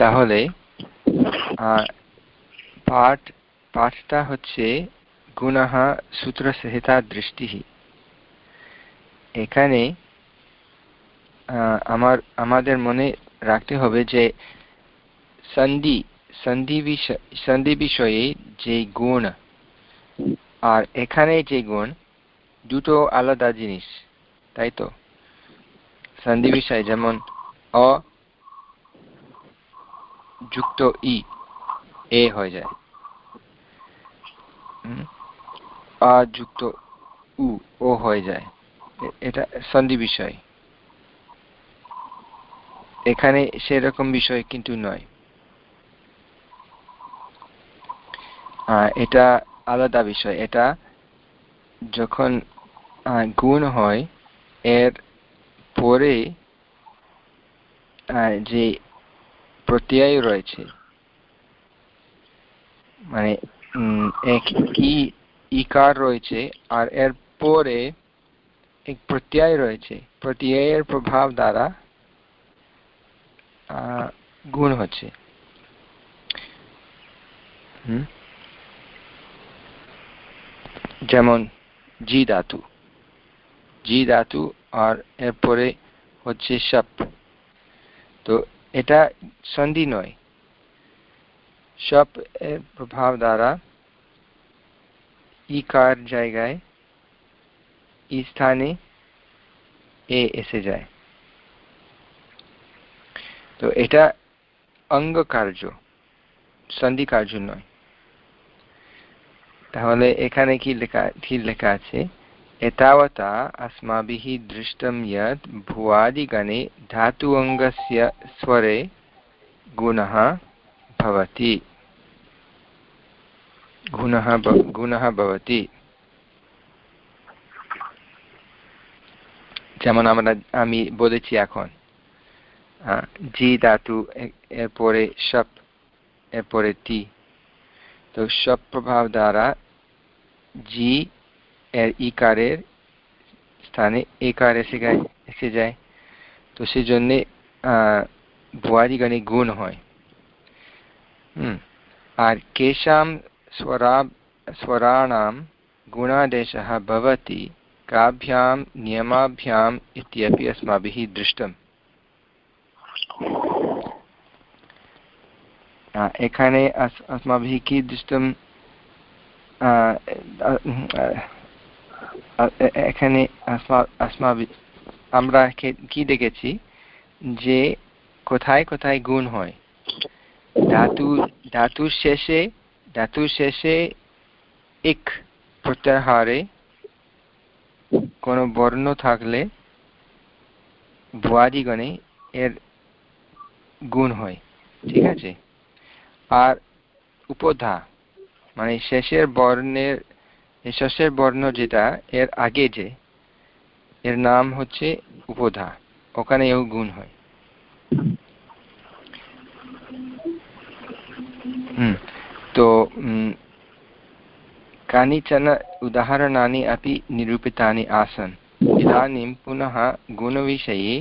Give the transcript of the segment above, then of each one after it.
তাহলে পাঠ, পাঠটা হচ্ছে গুণः সূত্রসহিতা দৃষ্টি এখানে আমার, আমাদের মনে রাখতে হবে যে সন্ধি সন্ধি বিষয়, সন্ধি বিষয়ে যে গুণ, আর এখানে যে গুণ, দুটো আলাদা জিনিস, তাই তো? সন্ধি বিষয় যেমন অ যুক্ত ই, এ হয়ে যায়। আ যুক্ত উ, ও হয়ে যায়। এটা সন্ধি বিষয়। এখানে সেরকম বিষয় কিন্তু নয়। এটা আলাদা বিষয়। এটা যখন গুণ হয়, এর পরে যে প্রত্যয় রয়েছে। মানে কি ইকার রয়েছে, আর এর পরে এক প্রত্যয় রয়েছে। প্রত্যয়ের প্রভাব দ্বারা গুণ হচ্ছে। যেমন, জি ধাতু। জি ধাতু আর এরপরে হচ্ছে সপ। তো এটা সন্ধি নয়। সব প্রভাব দ্বারা ইকার জায়গায়, ই স্থানে এ এসে যায়। তো এটা অঙ্গ কার্য, সন্ধি কার্য নয়। তাহলে এখানে কি লেখা কি লেখা আছে? एतावता अस्माभिः दृष्टं यत् भुवादिगणे धातु अङ्गस्य स्वरे गुणः भवति गुणः गुणः भवति যেমন আমরা আমি বলেছি এখন জি ধাতু এরপরে সপ এরপরে টি তো সব প্রভাব দ্বারা জি এর ইকারের স্থানে একার এসে যায় এসে যায় তো সেই জন্যে ভুয়াদিগণে গুণ হয় হুম আর কেশাম स्वरा स्वराणां गुणादेशः भवति काभ्यां नियमाभ्याम् इत्यपि अस्माभिः दृष्टम् এখানে अस्माभिः কি দৃষ্টম এখানে আমরা কি দেখেছি? যে কোথায় কোথায় গুণ হয়। ধাতু, ধাতুর শেষে ধাতুর শেষে এক প্রত্যাহারে কোনো বর্ণ থাকলে ভুয়াদিগণে এর গুণ হয়। ঠিক আছে? আর উপধা মানে শেষের বর্ণের শেষের বর্ণ যেটা এর আগে যে এর নাম হচ্ছে উপধা ওখানে এও গুণ হয় হুম तो कानिचन उदाहरणानि अपि निरूपितानि आसन् इदानीं पुनः गुणविषये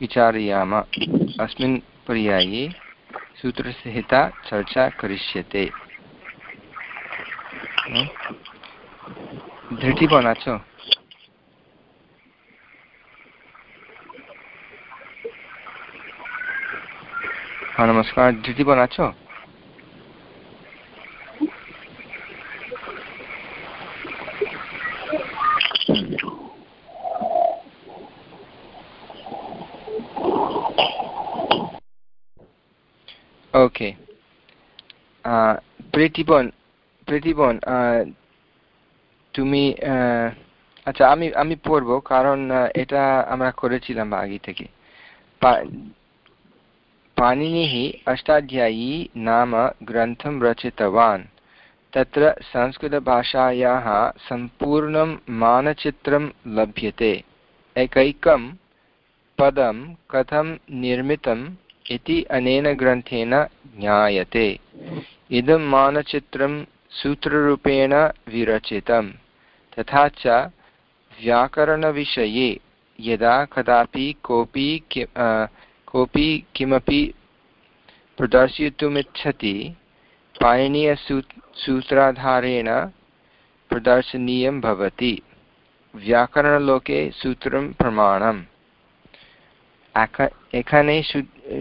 विचारयाम अस्मिन् पर्याये सूत्रसहिता चर्चा करिष्यते ধৃতিবন আছো হ্যাঁ নমস্কার। ধৃতিবন আছো ওকে প্রীতিবন প্রীতিবন তুমি আচ্ছা আমি আমি পড়বো কারণ এটা আমরা করেছিলাম আগে থেকে पाणिनिः अष्टाध्यायी नाम ग्रन्थं रचितवान् तत्र संस्कृतभाषायाः सम्पूर्णं मानचित्रं लभ्यते एकैकं पदं कथं निर्मितम् इति अनेन ग्रन्थेन ज्ञायते इदं मानचित्रं सूत्ररूपेण विरचितं तथा च व्याकरणविषये यदा कदापि कोऽपि कोऽपि किमपि प्रदर्शयितुमिच्छति पाणिनीयसूत्राधारेण प्रदर्शनीयं भवति व्याकरणलोके सूत्रं प्रमाणम् এখানে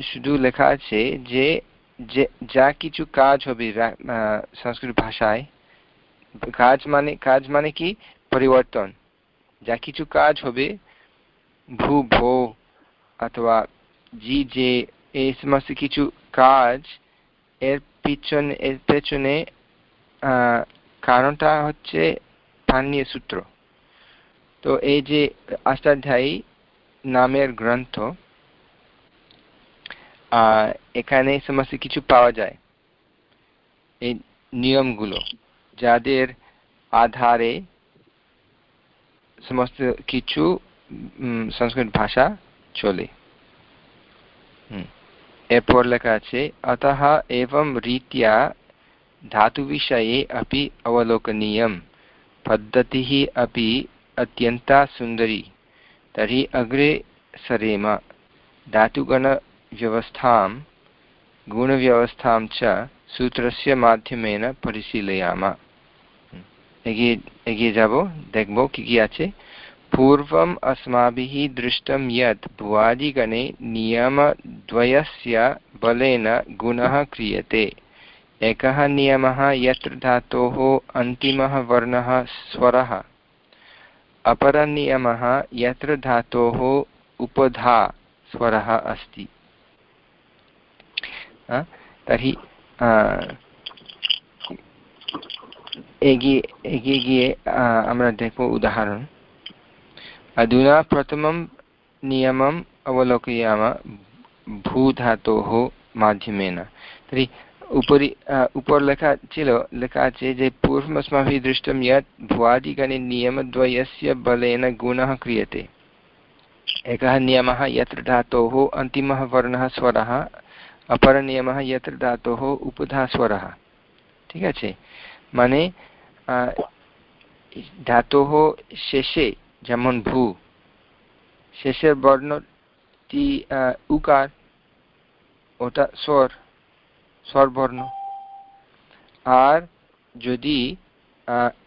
শুধু লেখা আছে যে যা কিছু কাজ হবে সংস্কৃত ভাষায় কাজ মানে কাজ মানে কি? পরিবর্তন। যা কিছু কাজ হবে, ভূ, ভো, অথবা জি যে এই সমস্ত কিছু কাজ, এর পিছনে, এর পেছনে কারণটা হচ্ছে পানীয় সূত্র। তো এই যে অষ্টাধ্যায়ী নামের গ্রন্থ এখানে সমস্ত কিছু পাওয়া যায়। এই নিয়মগুলো। যাদের আধারে সমস্ত কিছু সংস্কৃত ভাষা চলে এরপর লেখা আছে अतः एवं रीत्या धातुविषये अपि अवलोकनीयं पद्धतिः अपि अत्यन्ता सुन्दरी तर्हि अग्रे सरेम धातुगणव्यवस्थां गुणव्यवस्थां च सूत्रस्य माध्यमेन परिशीलयाम এগিয়ে এগিয়ে যাব দেখব কি কি আছে पूर्वम् अस्माभिः दृष्टं यत् भुवादिगणे नियमद्वयस्य बलेन गुणः क्रियते एकः नियमः यत्र धातोः अन्तिमः वर्णः स्वरः अपरनियमः यत्र धातोः उपधा स्वरः अस्ति तर्हि এগিয়ে এগিয়ে গিয়ে আমরা দেখব উদাহরণ अधुना प्रथम नियम अवलोकयाम भू মাধ্যমেন तर्हि উপরি উপর লেখা ছিল লেখা আছে যে पूर्वम् अस्माभिः दृष्टं यत् भुवादिगणे नियमद्वयस्य बलेन गुणः क्रियते। एकः नियमः यत्र धातोः अन्तिमः वर्णः स्वरः अपरः नियमः यत्र धातोः उपधास्वरः ঠিক আছে মানে ধাতোः শেষে, যেমন ভূ, শেষের বর্ণটি উকার, ওটা স্বর, স্বরবর্ণ। আর যদি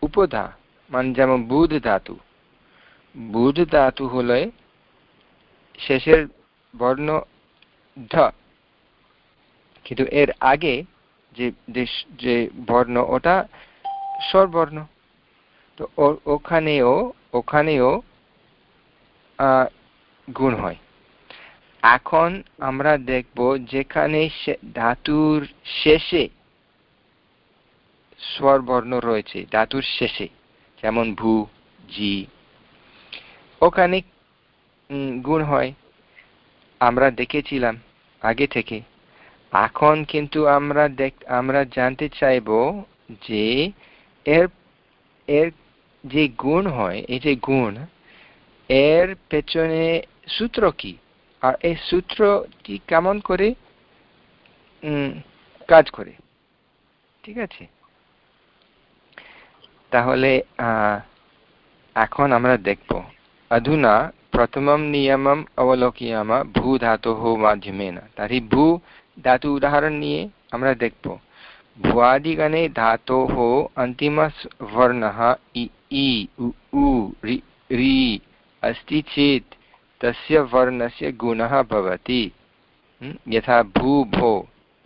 উপধা মানে যেমন বুধ ধাতু বুধ ধাতু হলে শেষের বর্ণ ধ, কিন্তু এর আগে যে যে বর্ণ ওটা স্বরবর্ণ। তো ওখানেও ওখানেও গুণ হয়। এখন আমরা দেখব যেখানে ধাতুর শেষে স্বরবর্ণ রয়েছে, ধাতুর শেষে, যেমন ভূ, জি। ওখানে গুণ হয়। আমরা দেখেছিলাম আগে থেকে। এখন কিন্তু আমরা দেখ, আমরা জানতে চাইব যে এর এর যে গুণ হয়, এই যে গুণ, এর পেছনে সূত্র কি? আর এই সূত্রটি কেমন করে কাজ করে? ঠিক আছে? তাহলে এখন আমরা দেখব। অধুনা প্রথম নিয়ম অবলোকিয়ামা ভূ ধাতু মাধ্যমে না তারই ভূ ধাতু উদাহরণ নিয়ে আমরা দেখব। ভুয়াদিগণে ধাতোः अन्तिमवर्णः इ इ उ रि अस्ति चेत् तस्य वर्णस्य गुणः भवति यथा भू भो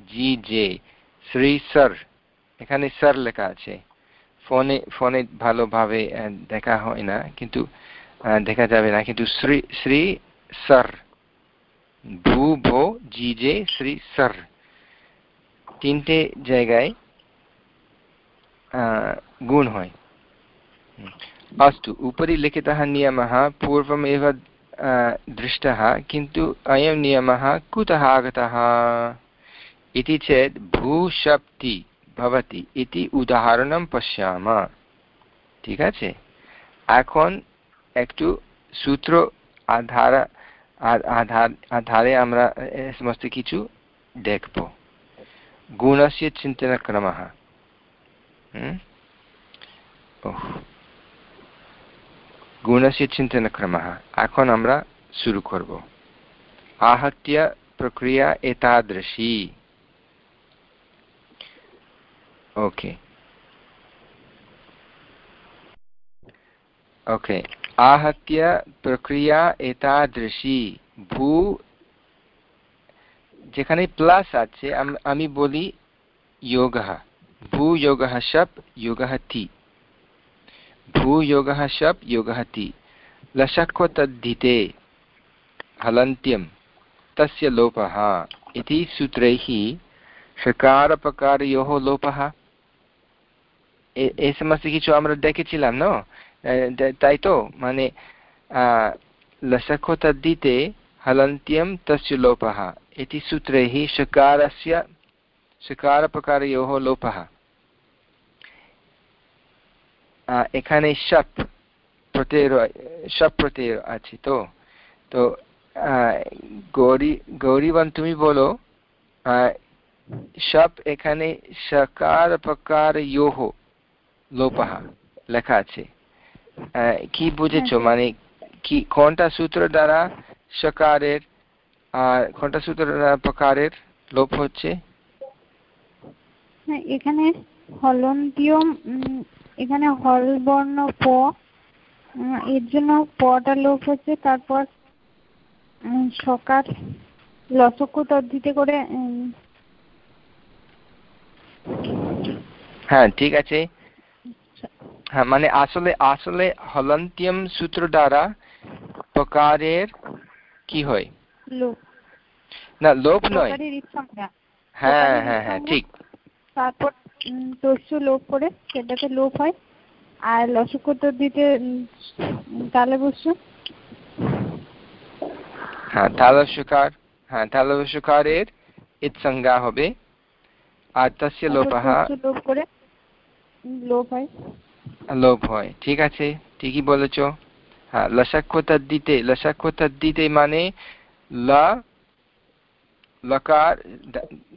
জি জে শ্রী সর এখানে সর লেখা আছে ফোনে ফোনে ভালোভাবে দেখা হয় না কিন্তু দেখা যাবে না কিন্তু শ্রী শ্রী সর ভূ ভো জি জে শ্রী সর তিনটে জায়গায় গুণ হয় अस्तु उपरि लिखितः नियमः पूर्वमेव दृष्टः किन्तु अयं नियमः कुतः आगतः इति चेत् भूशप्ति भवति इति उदाहरणं पश्याम ঠিক আছে এখন একটু সূত্র আধার আধার আধারে আমরা সমস্ত কিছু দেখব गुणस्य चिन्तनक्रमः हम्म? गुणस्य चिन्तनक्रमः एकोन् अम्रा शुरु कर्व आहत्य प्रक्रिया एतादृशी। ओके। ओके। आहत्य प्रक्रिया एतादृशी। भू যেখানে প্লাস আছে, আমি বলি যোগ ভূযোগ শপ যোগ তি ভূযোগ শপ যোগ তি লশক্ও তদ্ধিতে हलन्त्यं तस्य लोपः इति सूत्रैः ষকারপকারয়োহ লোপহ এ সমস্ত কিছু আমরা দেখেছিলাম ন তাই তো মানে লসখো তদ্দিতে হলন্ত্যম তস্য লোপহ इति सूत्रैः षकारस्य षकारप्रकारयोः लोपः এখানে শপ প্রত্যয় শপ প্রত্যয় আছে তো তো গৌরী গৌরীবান তুমি বলো শপ এখানে সকার প্রকার ইয়োহ লোপহ লেখা আছে কি বুঝেছো আচ্ছা। মানে কি কোনটা সূত্র দ্বারা সকারের আর প্রকারের লোপ হচ্ছে। এখানে হলন্তিয়ম এখানে হল বর্ণ প এর জন্য পটা লোপ হচ্ছে। তারপর সকার লসক তদ্ধিতে করে হ্যাঁ ঠিক আছে। হ্যাঁ মানে আসলে আসলে হলন্তিয়ম সূত্র দ্বারা প্রকারের কি হয়? না লোপ নয়। হ্যাঁ। হ্যাঁ হ্যাঁ ঠিক। তারপর তস্য লোপ করে সেটাতে লোপ হয়। আর লসক দিতে তালে বসু। হ্যাঁ তালস্যকার হ্যাঁ তালস্যকারের ইৎসংজ্ঞা হবে। আর তস্য লোপः লোপ করে লোপ হয়। লোপ হয় ঠিক আছে ঠিকই বলেছ। হ্যাঁ লসাক্ষ তদ্দিতে লসাক্ষ তদ্দিতে মানে ল লকার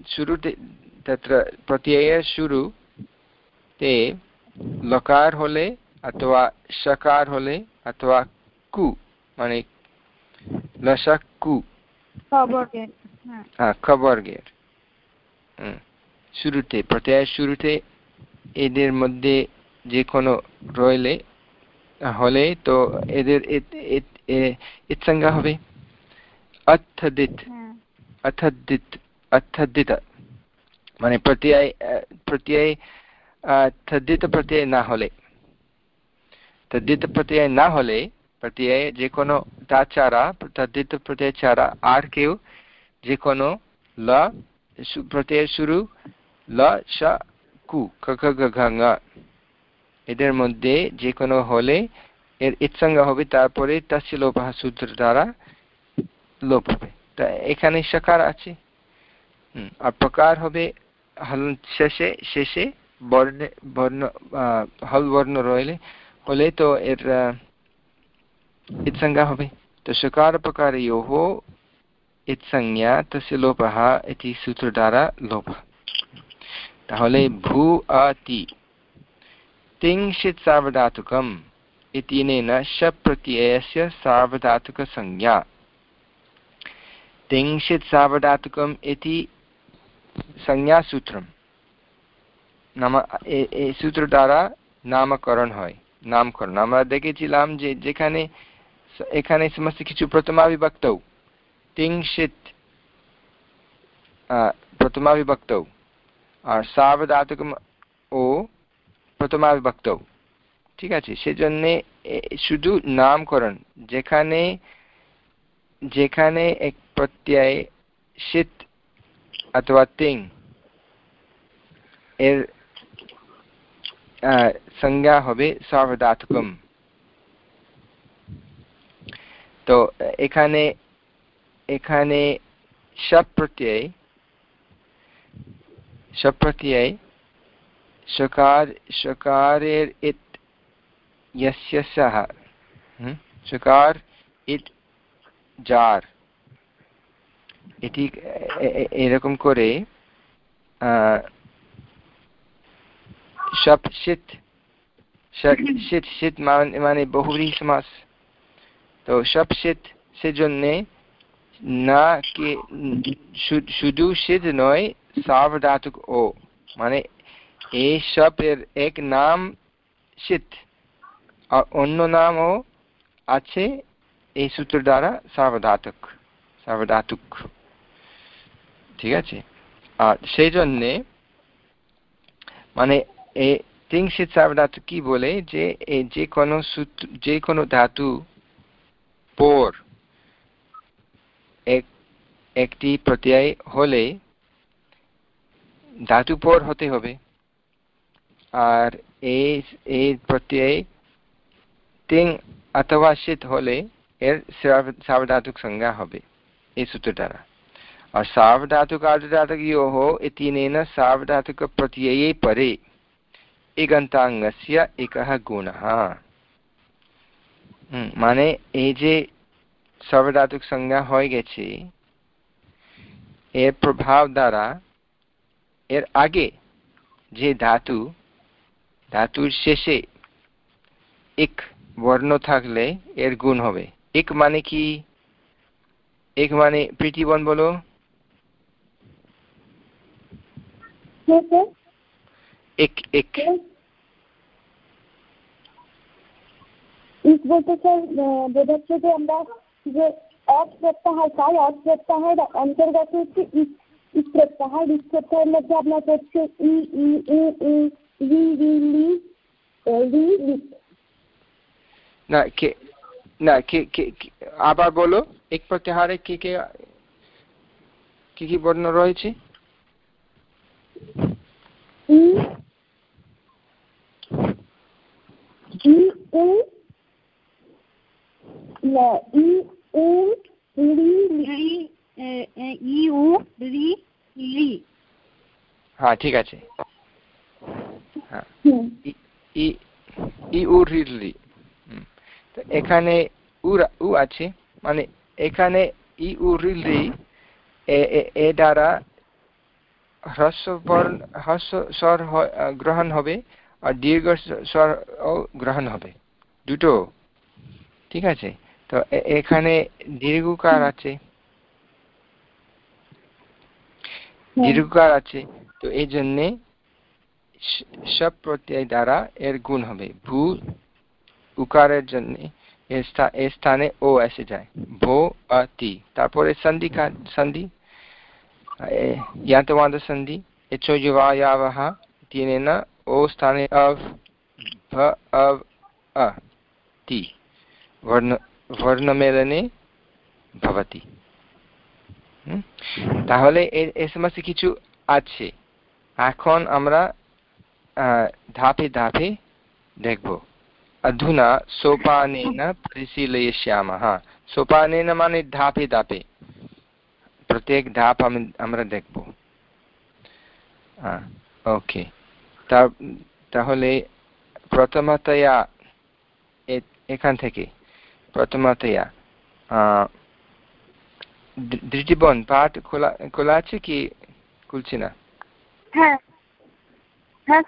শুরুতে तत्र प्रत्ययशुरु ते লকার হলে অথবা সকার হলে অথবা কু মানে লসাকু খবর্গের শুরুতে প্রত্যয়ের শুরুতে এদের মধ্যে যে কোনো রইলে হলে তো এদের ইৎসংজ্ঞা হবে অর্থদিত অর্থদিত অর্থদিত মানে প্রত্যয় প্রত্যয় তদ্দিত প্রত্যয় না হলে তদ্দিত প্রত্যয় না হলে প্রত্যয় যে কোনো তা ছাড়া তদ্দিত প্রত্যয় ছাড়া আর কেউ যে কোনো ল প্রত্যয় শুরু, ল, স, কু খ ঘ এদের মধ্যে যে কোনো হলে এর ইৎসঙ্গ হবে, তারপরে তাস্য লোপাহ সূত্র দ্বারা লোপ হবে। এখানে সাকার আছে আর প্রকার হবে হল শেষে শেষে বর্ণে বর্ণ হল বর্ণ রইলে হলে তো এর ইৎসংজ্ঞা হবে তো সকার প্রকারयोः ইৎসংজ্ঞা তस्य লোপः ইতি সূত্র দ্বারা লোপ তাহলে ভূ আতি তিংশিৎ সার্বধাতুকम् इत्यनेन शप्रत्ययस्य सार्वधातुकसंज्ञा तिंशित् सार्वधातुकम् इति সংজ্ঞাসূত্রম নাম এই সূত্র দ্বারা নামকরণ হয় নামকরণ আমরা দেখেছিলাম যে যেখানে এখানে সমস্ত কিছু প্রথমাবিভক্ত তিংশিত প্রথমাবিভক্ত আর সার্বধাতুকম ও প্রথমাবিভক্ত ঠিক আছে সেজন্যে শুধু নামকরণ যেখানে যেখানে এক প্রত্যয় শীত অথবা তিং এর সংজ্ঞা হবে সার্বধাতুকম তো এখানে এখানে সব প্রত্যয় সব প্রত্যয় সকার সকারের ইত यस्य सः সকার ইট জার এটি এরকম করে সব শীত শীত শীত মানে বহুব্রীহি সমাস তো সব শীত সেজন্যে না কে শুধু শীত নয় সার্বধাতুক ও মানে এই সবের এক নাম শীত। আর অন্য নামও আছে এই সূত্র দ্বারা সার্বধাতুক সার্বধাতুক ঠিক আছে? আর সেই জন্যে মানে ধাতু কি বলে যে যে কোনো যে কোনো ধাতু পর একটি প্রত্যয় হলে ধাতু পর হতে হবে। আর এই এই প্রত্যয় তিং অথবা শীত হলে এর সাবধাতুক সংজ্ঞা হবে। এই সূত্র দ্বারা सार्वधातुकार्धधातुकयोः इत्यनेन सार्वधातुकप्रत्यये परे इगन्ताङ्गस्य एकः गुणः মানে এই যে সার্বধাতুক সংজ্ঞা হয়ে গেছে এর প্রভাব দ্বারা এর আগে যে ধাতু ধাতুর শেষে এক বর্ণ থাকলে এর গুণ হবে এক মানে কি এক মানে প্রীতিবন বলো এক এক। ইস বলতে স্যার বোঝাচ্ছে যে আমরা যে অট প্রত্যাহার পাই অট প্রত্যাহার অন্তর্গত হচ্ছে ইস প্রত্যাহার। ইস প্রত্যাহারের মধ্যে আপনার হচ্ছে ই ই উ উ রি রি লি রি লি না কে না কে কে আবার বলো এক প্রত্যাহারে কে কে কি কি বর্ণ রয়েছে? ই ই উ ই উ রি রি ই উ রি লি। হ্যাঁ ঠিক আছে। হ্যাঁ। ই উ রি লি। এখানে উ আছে। মানে এখানে ই উ রি লি এ দ্বারা হ্রস্ব হ্রস্ব স্বর গ্রহণ হবে আর দীর্ঘ স্বর গ্রহণ হবে। দুটো। ঠিক আছে? তো এখানে দীর্ঘকার আছে। দীর্ঘকার আছে। তো এই জন্যে সব প্রত্যয় দ্বারা এর গুণ হবে। ভূ উকারের জন্য এর স্থানে ও এসে যায়। ভো অতি তারপরে সন্ধি সন্ধি। यान्तवाद सन्धि यचोयुवायावः इत्यनेन ओ स्थाने अव् भ अव् अ ति वर्ण বর্ণমেলনে ভবতি তাহলে এর সমস্ত কিছু আছে এখন আমরা ধাপে ধাপে দেখব अधुना सोपानेन परिशीलयिष्यामः सोपानेन মানে ধাপে ধাপে প্রত্যেক ধাপ আমি আমরা দেখব। ওকে তাহলে প্রথমতয়া এখান থেকে প্রথমতয়া দৃষ্টিবন পাঠ খোলা খোলা আছে কি? খুলছি না। হ্যাঁ। হ্যাঁ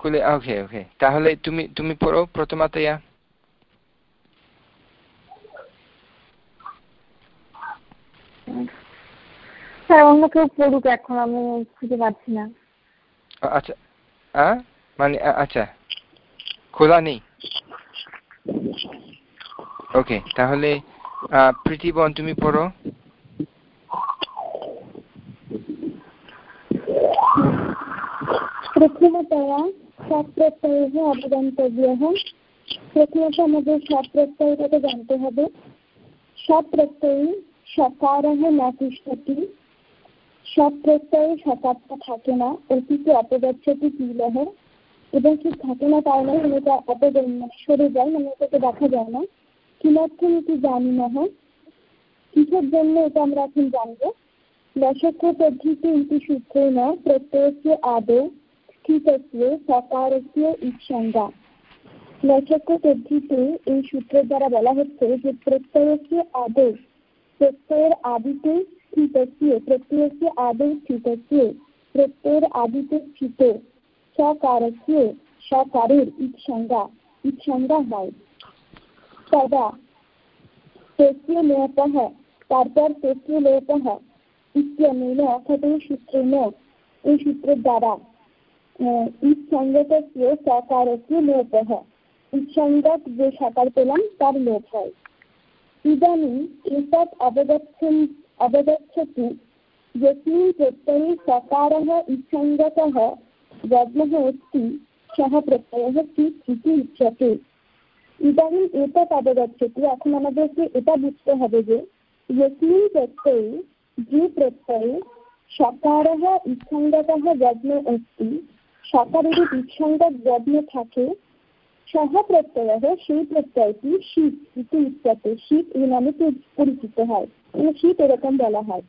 খুলে ওকে ওকে তাহলে তুমি তুমি পড়ো প্রথমতয়া। স্যার অন্য কেউ পড়ুক এখন আমি খুঁজে পাচ্ছি না। আচ্ছা মানে আচ্ছা খোলা নেই। ওকে তাহলে প্রীতিবন তুমি পড়ো। প্রথমতয়া সপ্রত্যয় অবগন্তব্য প্রথমত আমাদের সপ্রত্যয়টাকে জানতে হবে। সপ্রত্যয়ী সকারহ না তিষ্ঠতি সব প্রত্যয়ে সকারটা থাকে না, অতীতে অপগচ্ছতি বিলহ এবং ঠিক থাকে না তার মানে এটা অপগম্য সরে যায় মানে ওটাকে দেখা যায় না। কিমার্থম এটি জানি না হয়। কিসের জন্য এটা আমরা এখন জানব? দশক্ষ পদ্ধতি ইতি সূত্রে না, প্রত্যয়স্য আদৌ, স্থিতস্য, সকারস্য ইচ্ছন্দা দশক্ষ পদ্ধতিতে এই সূত্রের দ্বারা বলা হচ্ছে যে প্রত্যয়কে আদেশ प्रत्यय प्रत्ययर् आदिते स्थितस्य आदि आदौ प्रत्यय आदि के स्थिते, सकारस्य सकारेर् इच्छङ्गा इच्छङ्गा है तदा तस्य लोपः तार्तर तस्य लोपः इत्यनेन खटे सूत्रेण ये सूत्रद्वारा इच्छङ्गकस्य सकारस्य लोपः इच्छङ्गक जो সাকার পেলাম তার लोप। है ইদানিং एतत् अवगच्छन् অবগচ্ছতি यस्मिन् প্রত্যয়ে সকার ইচ্ছঙ্গত যজ্ঞ অস্তি, সহ প্রত্যয় কি ইতি উচ্যতে ইদানিং এটা অবগচ্ছতি এখন আমাদেরকে এটা বুঝতে হবে যে ইয়সমিন প্রত্যয়ে যে প্রত্যয়ে সকার ইচ্ছঙ্গত যজ্ঞ অস্তি সকারের ইচ্ছঙ্গত যজ্ঞ থাকে সহ প্রত্যয় সেই প্রত্যয়টি শীত ইতি উচ্চতে শীত এই নামে পরিচিত হয় মানে শীত এরকম বলা হয়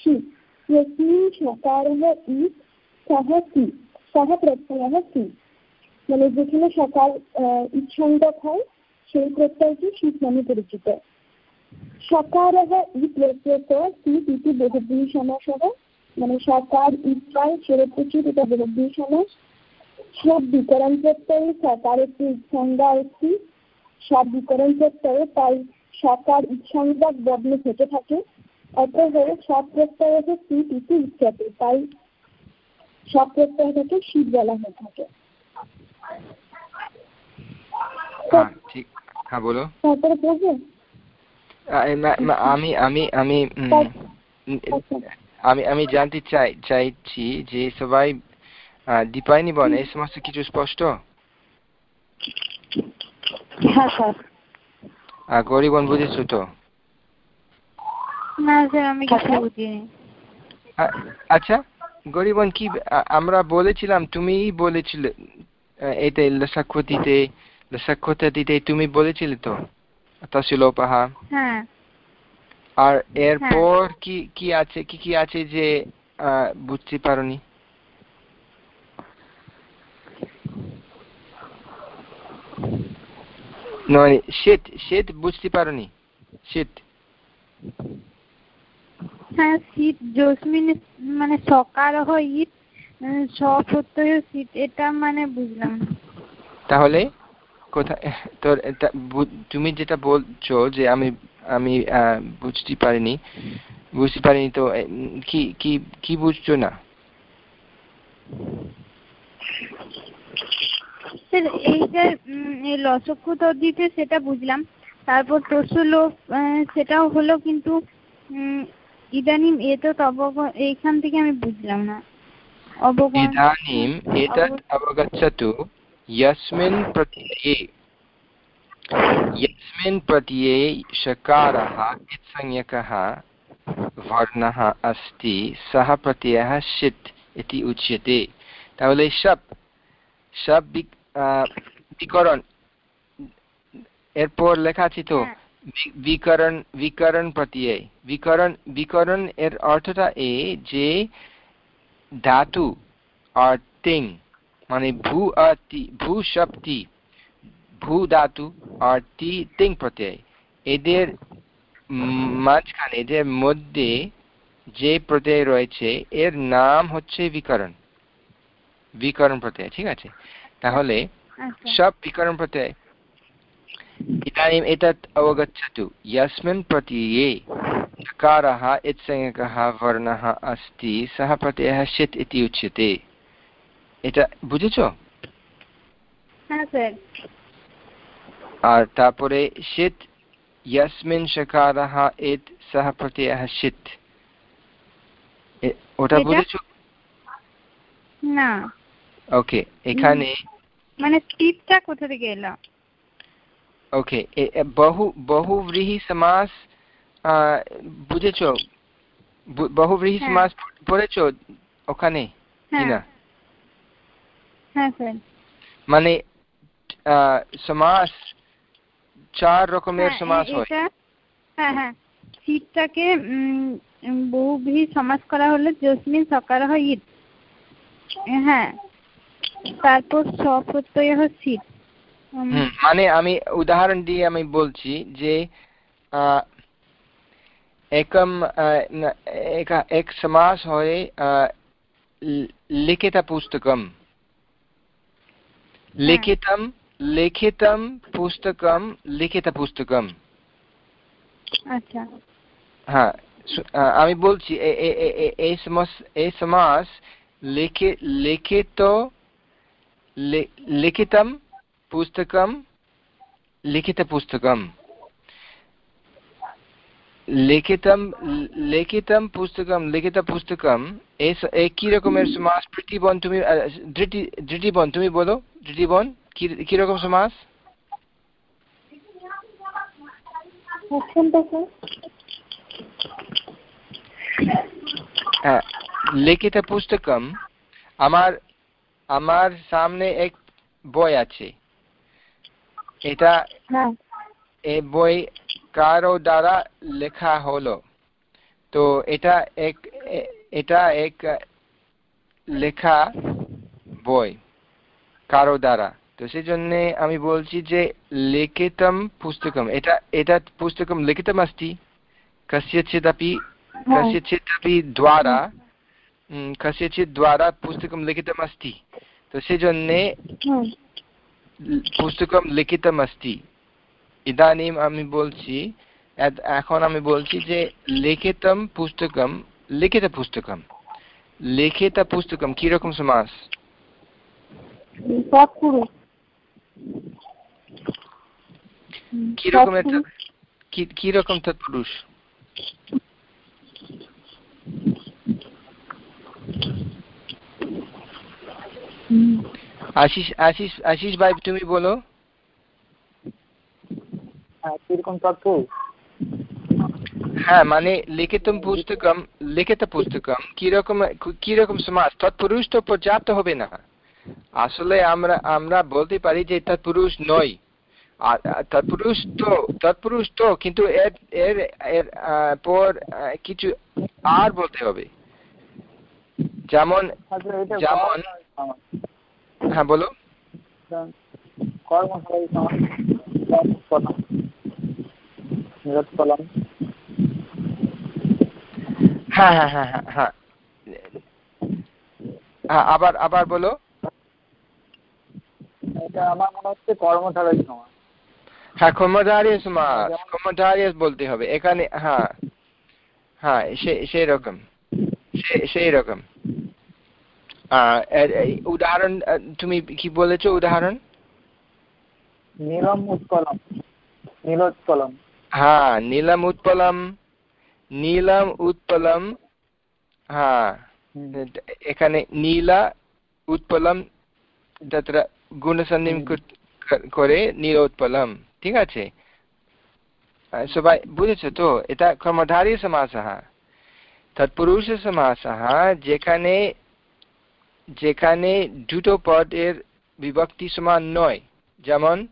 শীত यस्मिन् সকারः ইৎ সহ সি সহ প্রত্যয় সি মানে যেখানে সকাল ইৎসঙ্গত হয় সেই প্রত্যয়টি শীত নামে পরিচিত সকারः ইৎ প্রত্যয়ত শীত ইতি বহুব্রীহি সমাসः মানে সকার ইচ্ছায় সেরোপচিত এটা বহুব্রীহি সমাস সব বিকরণ প্রত্যয়ে সকার একটি ইৎসঙ্গা একটি সব বিকরণ প্রত্যয়ে তাই সকার ইৎসঙ্গক বদলে থেকে থাকে। অতএব সব প্রত্যয়কে শীত ইতি উচ্চতে তাই সব প্রত্যয়টাকে শীত বলা হয়ে থাকে। হ্যাঁ ঠিক। হ্যাঁ বলো। তারপরে আমি আমি আমি আমি জানতে চাই চাইছি যে সবাই দীপাই নিবন এই সমস্ত কিছু স্পষ্ট? হ্যাঁ স্যার। গরিবন বুঝেছ তো না স্যার আমি কিছু বুঝিনি। আচ্ছা গরিবন কি আমরা বলেছিলাম তুমিই বলেছিলে লসাক্ষতিতে তুমি বলেছিলে তো? তসিলোপাহা। হ্যাঁ। আর এরপর কি কি আছে কি কি আছে যে বুঝতে পারোনি? নয় শীত শীত বুঝতে পারোনি। শীত হ্যাঁ শীত জসমিন মানে সকার ইট সপ্রত্যয় শীত এটা মানে বুঝলাম তাহলে কোথায় তোর তুমি যেটা বলছো যে আমি আমি বুঝতে পারিনি বুঝতে পারিনি তো কি কি কি বুঝছ না? এইটা এই লসক্ষ তদ্দিতে সেটা বুঝলাম তারপর তসলোপ সেটাও হলো কিন্তু ইদানিম এতৎ অবগ এইখান থেকে আমি বুঝলাম না ইদানিম এতৎ অবগচ্ছতু यस्मिन् प्रत्यये यस्मिन् प्रत्यये शकारः इत्संज्ञकः वर्णः अस्ति सः प्रत्ययः षित् इति उच्यते তাহলে সব সব বিকরণ। এরপর লেখা আছে তো বিকরণ বিকরণ প্রত্যয় বিকরণ বিকরণ এর অর্থটা এ যে ধাতু আর তিং মানে ভূ আর তি ভূ শক্তি ভূ ধাতু আর তি তিং প্রত্যয়। এদের মাঝখানে এদের মধ্যে যে প্রত্যয় রয়েছে এর নাম হচ্ছে বিকরণ। বিকরণ প্রত্যয় ঠিক আছে? তাহলে সব বিকরণ প্রত্যয় इदानीम् एतत् अवगच्छतु यस्मिन् प्रत्यये चकारः इत्संज्ञकः वर्णः अस्ति सः प्रत्ययः षित् इति उच्यते এটা বুঝেছ আর তারপরে শীত ইয়াসমিন শকারহ এত সহ প্রত্যয় শীত ওটা বুঝেছ না ওকে এখানে মানে শীতটা কোথা থেকে এলো? ওকে বহু বহুব্রীহি সমাস বুঝেছ? বহুব্রীহি সমাস পড়েছ ওখানে? কিনা? হ্যাঁ মানে সমাস চার রকমের সমাস হয়। হ্যাঁ হ্যাঁ। শীতটাকে বহুব্রীহি সমাস করা হলো জসমিন সকার হয় ঈদ। হ্যাঁ। তারপর সপ্রত্যয় শীত। মানে আমি উদাহরণ দিয়ে আমি বলছি যে একম এক সমাস হয় লিখিত পুস্তকম। লিখিতম লিখিতম পুস্তকম লিখিত পুস্তকম। আচ্ছা। হ্যাঁ আমি বলছি এই সমাস लिखि लिखितो लिखितं पुस्तकं लिखितपुस्तकं লিখিতম লিখিতম পুস্তকম লিখিত পুস্তকম এই কি রকমের সমাস প্রীতিবন তুমি ধৃতি ধৃতিবন তুমি বলো ধৃতিবন কি রকম সমাস হ্যাঁ লিখিত পুস্তকম আমার আমার সামনে এক বই আছে এটা হ্যাঁ। এই বই কারো দ্বারা লেখা হলো তো এটা এক এটা এক লেখা বই কারো দ্বারা তো সেই জন্য আমি বলছি যে লিখিতম পুস্তকম এটা এটা পুস্তকম লিখিতম अस्ति कस्यचिदपि कस्यचिदपि द्वारा कस्यचित् द्वारा पुस्तकं लिखितम् अस्ति तो সেজন্যে পুস্তকম লিখিতম अस्ति ইদানিম আমি বলছি এখন আমি বলছি যে লিখিতম পুস্তকম লিখিত পুস্তকম লিখিত পুস্তকম কিরকম সমাস কিরকম কিরকম তৎপুরুষ আশিস আশিস আশিস ভাই তুমি বলো। কীরকম তৎপুরুষ হ্যাঁ মানে লিখিত পুস্তকম লিখিত পুস্তকম কীরকম কীরকম সমাজ? তৎপুরুষ তো পর্যাপ্ত হবে না। আসলে আমরা আমরা বলতে পারি যে তৎপুরুষ নয়। তৎপুরুষ তো তৎপুরুষ তো কিন্তু এর এর এর পর কিছু আর বলতে হবে। যেমন যেমন হ্যাঁ বলো। হ্যাঁ হ্যাঁ হ্যাঁ হ্যাঁ হ্যাঁ। হ্যাঁ আবার আবার বলো। এটা আমার মনে হচ্ছে সমাজ হ্যাঁ কর্মধারয় সমাজ। কর্মধারয় বলতে হবে। এখানে হ্যাঁ হ্যাঁ সেই রকম। সেই রকম। উদাহরণ তুমি কি বলেছ উদাহরণ? নীলম উৎকলম। নীলোৎকলম হ্যাঁ নীলম উৎপলম নীলম উৎপলম হ্যাঁ। এখানে নীলা উৎপলম তত্র গুণসন্ধিম করে নীলোৎপলম ঠিক আছে? সবাই বুঝেছ তো? এটা কর্মধারী সমাসः। তৎপুরুষ সমাসः যেখানে যেখানে দুটো পদের বিভক্তি সমান নয় যেমন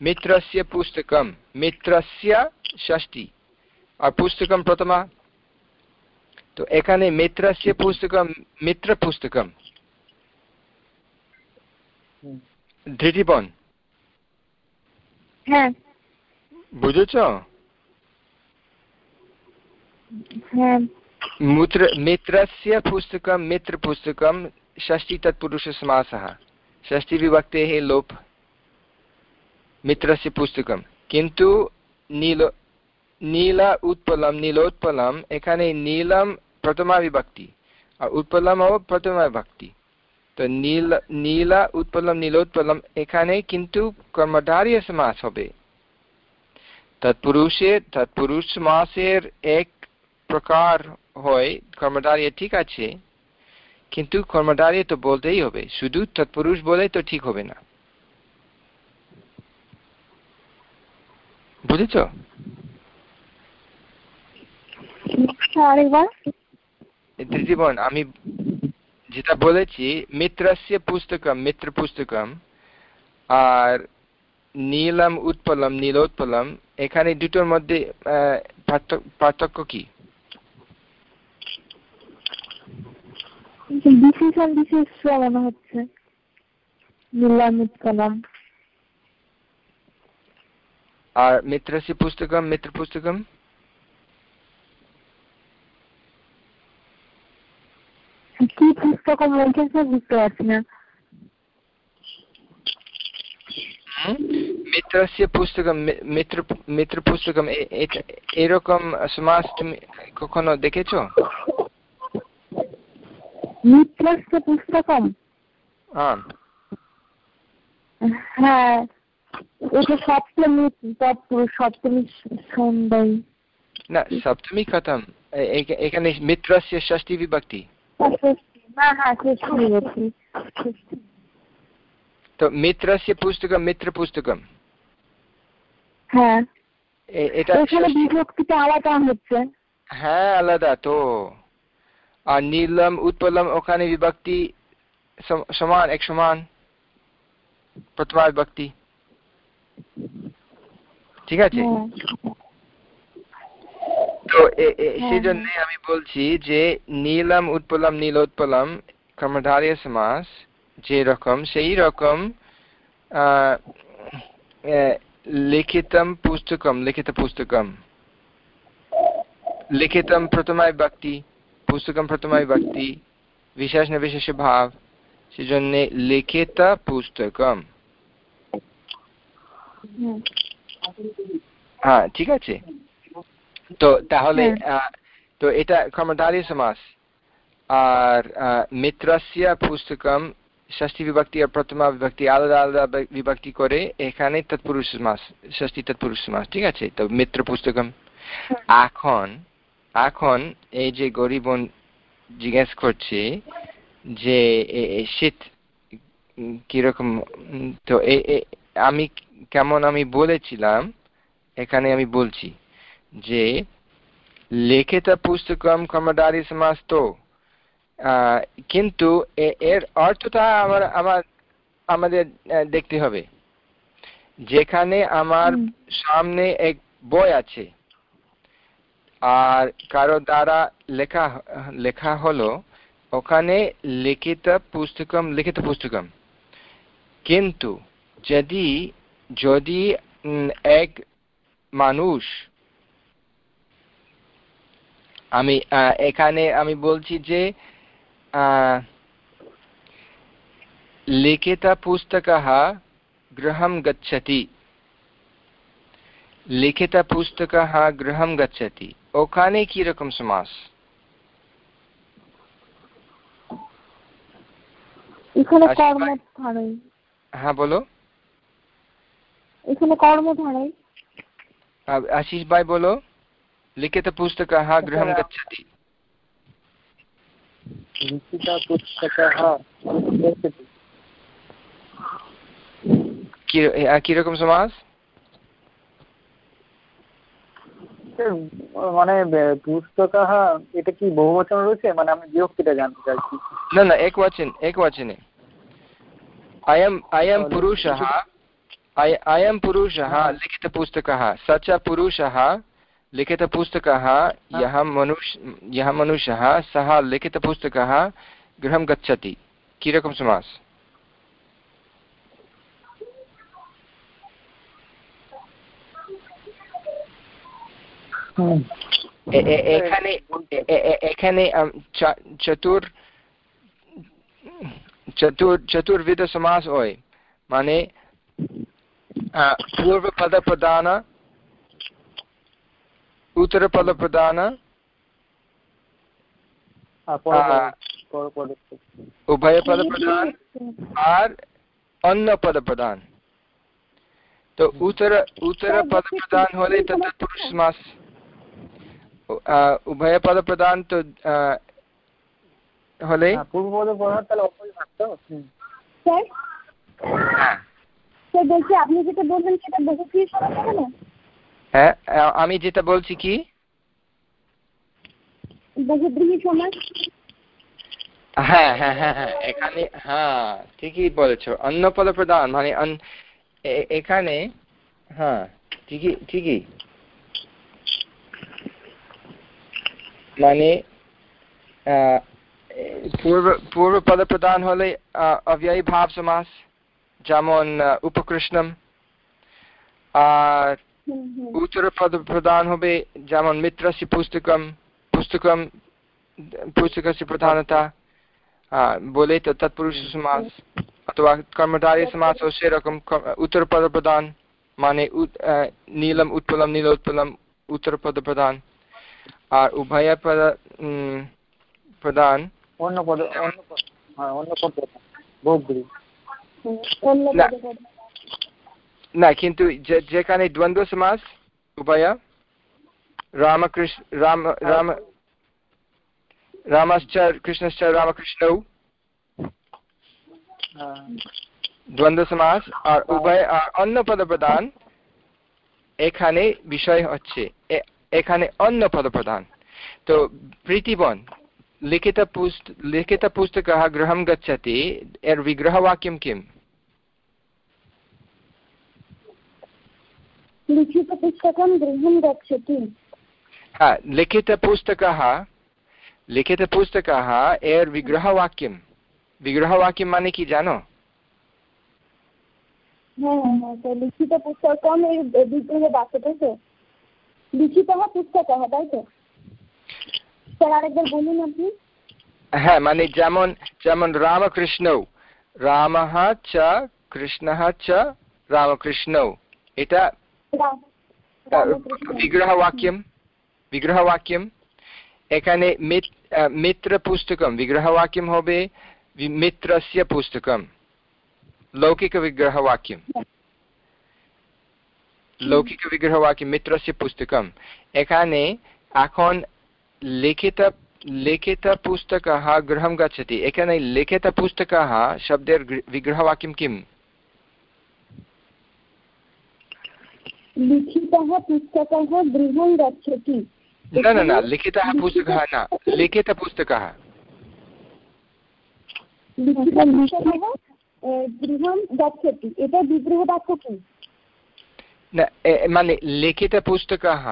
মিত্রস্য পুস্তকম মিত্রস্য ষষ্ঠী। আর পুস্তকম প্রথমা। তো এখানে মিত্রস্য পুস্তকম মিত্র পুস্তকম। ধৃতিপন হ্যাঁ। বুঝেছ? হ্যাঁ। মিত্র মিত্রস্য পুস্তকম মিত্র পুস্তকম षष्टि तत्पुरुषसमासः षष्टिविभक्तेः लोप मित्रस्य पुस्तकं কিন্তু নীল নীলা উৎপলম নীলোৎপলম এখানে নীলম প্রথমা বিভক্তি আর উৎপলমও প্রথমা বিভক্তি তো নীল নীলা উৎপলম নীলোৎপলম এখানে কিন্তু কর্মধারীয় সমাস হবে তৎপুরুষের তৎপুরুষ সমাসের এক প্রকার হয় কর্মধারী ঠিক আছে কিন্তু কর্মধারী তো বলতেই হবে শুধু তৎপুরুষ বলে তো ঠিক হবে না। বুঝেছ? ত্রিজীবন আমি যেটা বলেছি মিত্রস্য পুস্তকম মিত্র পুস্তকম আর নীলম উৎপলম নীলোৎপলম এখানে দুটোর মধ্যে পার্থক্য কি? বিশেষ আর বিশেষ মনে হচ্ছে। মিল্লামিতকলাম আর মিত্রাসি পুস্তকম মিত্র পুস্তকম? কি পুস্তকম বলছে বুঝতে পারছি না। মিত্রস্য পুস্তকম মিত্র মিত্র পুস্তকম এরকম সমাজ তুমি কখনো দেখেছ? মিত্রস্য পুস্তকম হ্যাঁ এটা সপ্তমী সপ্তমী সন্ধ্যায়। না সপ্তমী কথম এখানে মিত্রস্য ষষ্ঠী বিভক্তি। তো মিত্রস্য পুস্তকম মিত্র পুস্তকম। হ্যাঁ। এটা বিভক্তিটা আলাদা হচ্ছে। হ্যাঁ আলাদা তো। আর নীলম উৎপলম ওখানে বিভক্তি সম- সমান এক সমান প্রথমা বিভক্তি ঠিক আছে হ্যাঁ তো এ- এ- হ্যাঁ, সেই জন্য আমি বলছি যে নীলম উৎপলম নীলোৎপলম কর্মধারীয় সমাস যে রকম সেই রকম আহ, আহ, লিখিতম পুস্তকম লিখিত পুস্তকম লিখিতম প্রথমা বিভক্তি পুস্তকম প্রথমা বিভক্তি বিশেষ বিশেষ ভাব সেজন্য লিখিত পুস্তকম। হ্যাঁ ঠিক আছে। তো তাহলে হ্যাঁ। তো এটা কর্মধারী সমাস। আর মিত্রস্য পুস্তকম ষষ্ঠী বিভক্তি আর প্রথমা বিভক্তি আলাদা আলাদা বিভক্তি করে এখানে তৎপুরুষ সমাস ষষ্ঠী তৎপুরুষ সমাস ঠিক আছে? তো মিত্র পুস্তকম। এখন এখন এই যে গরিবন জিজ্ঞেস করছে যে শীত কীরকম তো আমি কেমন আমি বলেছিলাম এখানে আমি বলছি যে লিখিত পুস্তকম সমাস তো কিন্তু এ- এর অর্থটা আমার আমার আমাদের দেখতে হবে। যেখানে আমার সামনে এক বই আছে। আর কারও দ্বারা লেখা লেখা হলো, ওখানে লিখিত পুস্তকম লিখিত পুস্তকম। কিন্তু যদি যদি এক মানুষ, আমি এখানে আমি বলছি যে লিখিত পুস্তক গৃহं গচ্ছতি। লিখিত পুস্তকः গৃহं গচ্ছতি। ওখানে কি রকম সমাস এখানে আচ্ছা, কর্মধারয় হ্যাঁ বলো এখানে কর্মধারয় আহ, আশিস ভাই বলো লিখিত পুস্তকः গৃহं গচ্ছতি लिखिता पुस्तकः गच्छति কি আহ, কিরকম সমাস মানে বে- পুস্তকः এটা কি বহুবচন রয়েছে মানে আমি বিভক্তিটা জানতে চাইছি न न एकवचन एकवचने अयम् अयं पुरुषः अय- अयं पुरुषः लिखितपुस्तकः स च पुरुषः लिखितपुस्तकः यः मनुष् यः मनुष्यः सः लिखितपुस्तकः गृहं गच्छति किरकं समास এখানে এ- এ- এখানে আম, চ- চতুর চতুর চতুর্বিধ সমাস হয়। মানে আহ, পূর্বপদ প্রদান উত্তরপদ প্রদান হ্যাঁ, পরে আহ, বলো, পরে পরে উভয় পদ প্রদান আর অন্য পদ প্রদান তো উত্তর উত্তর পদ প্রদান হলে তো তৎপুরুষ সমাস আহ, উভয় প্রদান তো হলে? হ্যাঁ, পূর্বপদ প্রধান তাহলে স্যার? হ্যাঁ। স্যার বলছি আপনি যেটা বলবেন সেটা বহুপ্রিয় সমাজ হবে না হ্যাঁ আমি যেটা বলছি কি? বহুব্রীহি সমাজ? হ্যাঁ হ্যাঁ হ্যাঁ হ্যাঁ এখানে হ্যাঁ ঠিকই বলেছ। অন্য পদ প্রদান মানে এখানে হ্যাঁ ঠিকই ঠিকই। মানে আহ, পূর্ব পূর্ব পদ প্রদান হলে আহ, অব্যয়ী ভাব সমাস যেমন আহ, উপকৃষ্ণম আর হুম হুম উত্তর পদ প্রদান হবে যেমন মিত্রস্য পুস্তকম পুস্তকম পুস্তকस्य প্রধানতা আহ, বলে তো তৎপুরুষ সমাস অথবা কর্মধারী সমাস ও সেরকম ক- উত্তর পদ প্রদান মানে উত- আহ, নীলম উৎপলম নীল উৎপলম উত্তর পদ প্রদান আর উভয় পদ প্রদান? অন্য পদ অন্য পদ হ্যাঁ না। কিন্তু যেখানে দ্বন্দ্ব সমাস উভয় রামকৃষ্ণ রাম রাম রামশ্চ কৃষ্ণশ্চ রামকৃষ্ণৌ দ্বন্দ্ব সমাস আর উভয় আর অন্য পদ প্রধান এখানে বিষয় হচ্ছে এখানে অন্য পদপ্রধান। তো প্রীতিবন लिखितपुस्त लिखितपुस्तकः गृहं गच्छति एर् विग्रहवाक्यं किम् लिखितपुस्तकं गृहं गच्छति हा लिखितपुस्तकः लिखितपुस्तकः एर् विग्रहवाक्यं विग्रहवाक्यं माने कि जानो लिखितपुस्तकं লিখিতः পুস্তকः তাই তো? হ্যাঁ মানে যেমন যেমন রামকৃষ্ণ রামহ চ কৃষ্ণহ চ রামকৃষ্ণ এটা বিগ্রহবাক্যম বিগ্রহবাক্যম। এখানে মিত্র পুস্তকম বিগ্রহবাক্যম হবে মিত্রস্য পুস্তকম। লৌকিক বিগ্রহবাক্যম। হ্যাঁ। लौकिकविग्रहवाक्य मित्रस्य पुस्तकम् एकाने आखोन् लिखित लिखितपुस्तकः गृहं गच्छति एकाने लिखितपुस्तकः शब्दे विग्रहवाक्यं किम् लिखितः पुस्तकः गृहं गच्छति न न न लिखितः पुस्तकः न लिखितपुस्तकः गृहं गच्छति एतद् विग्रहवाक्य किम् মানে लिखितपुस्तकः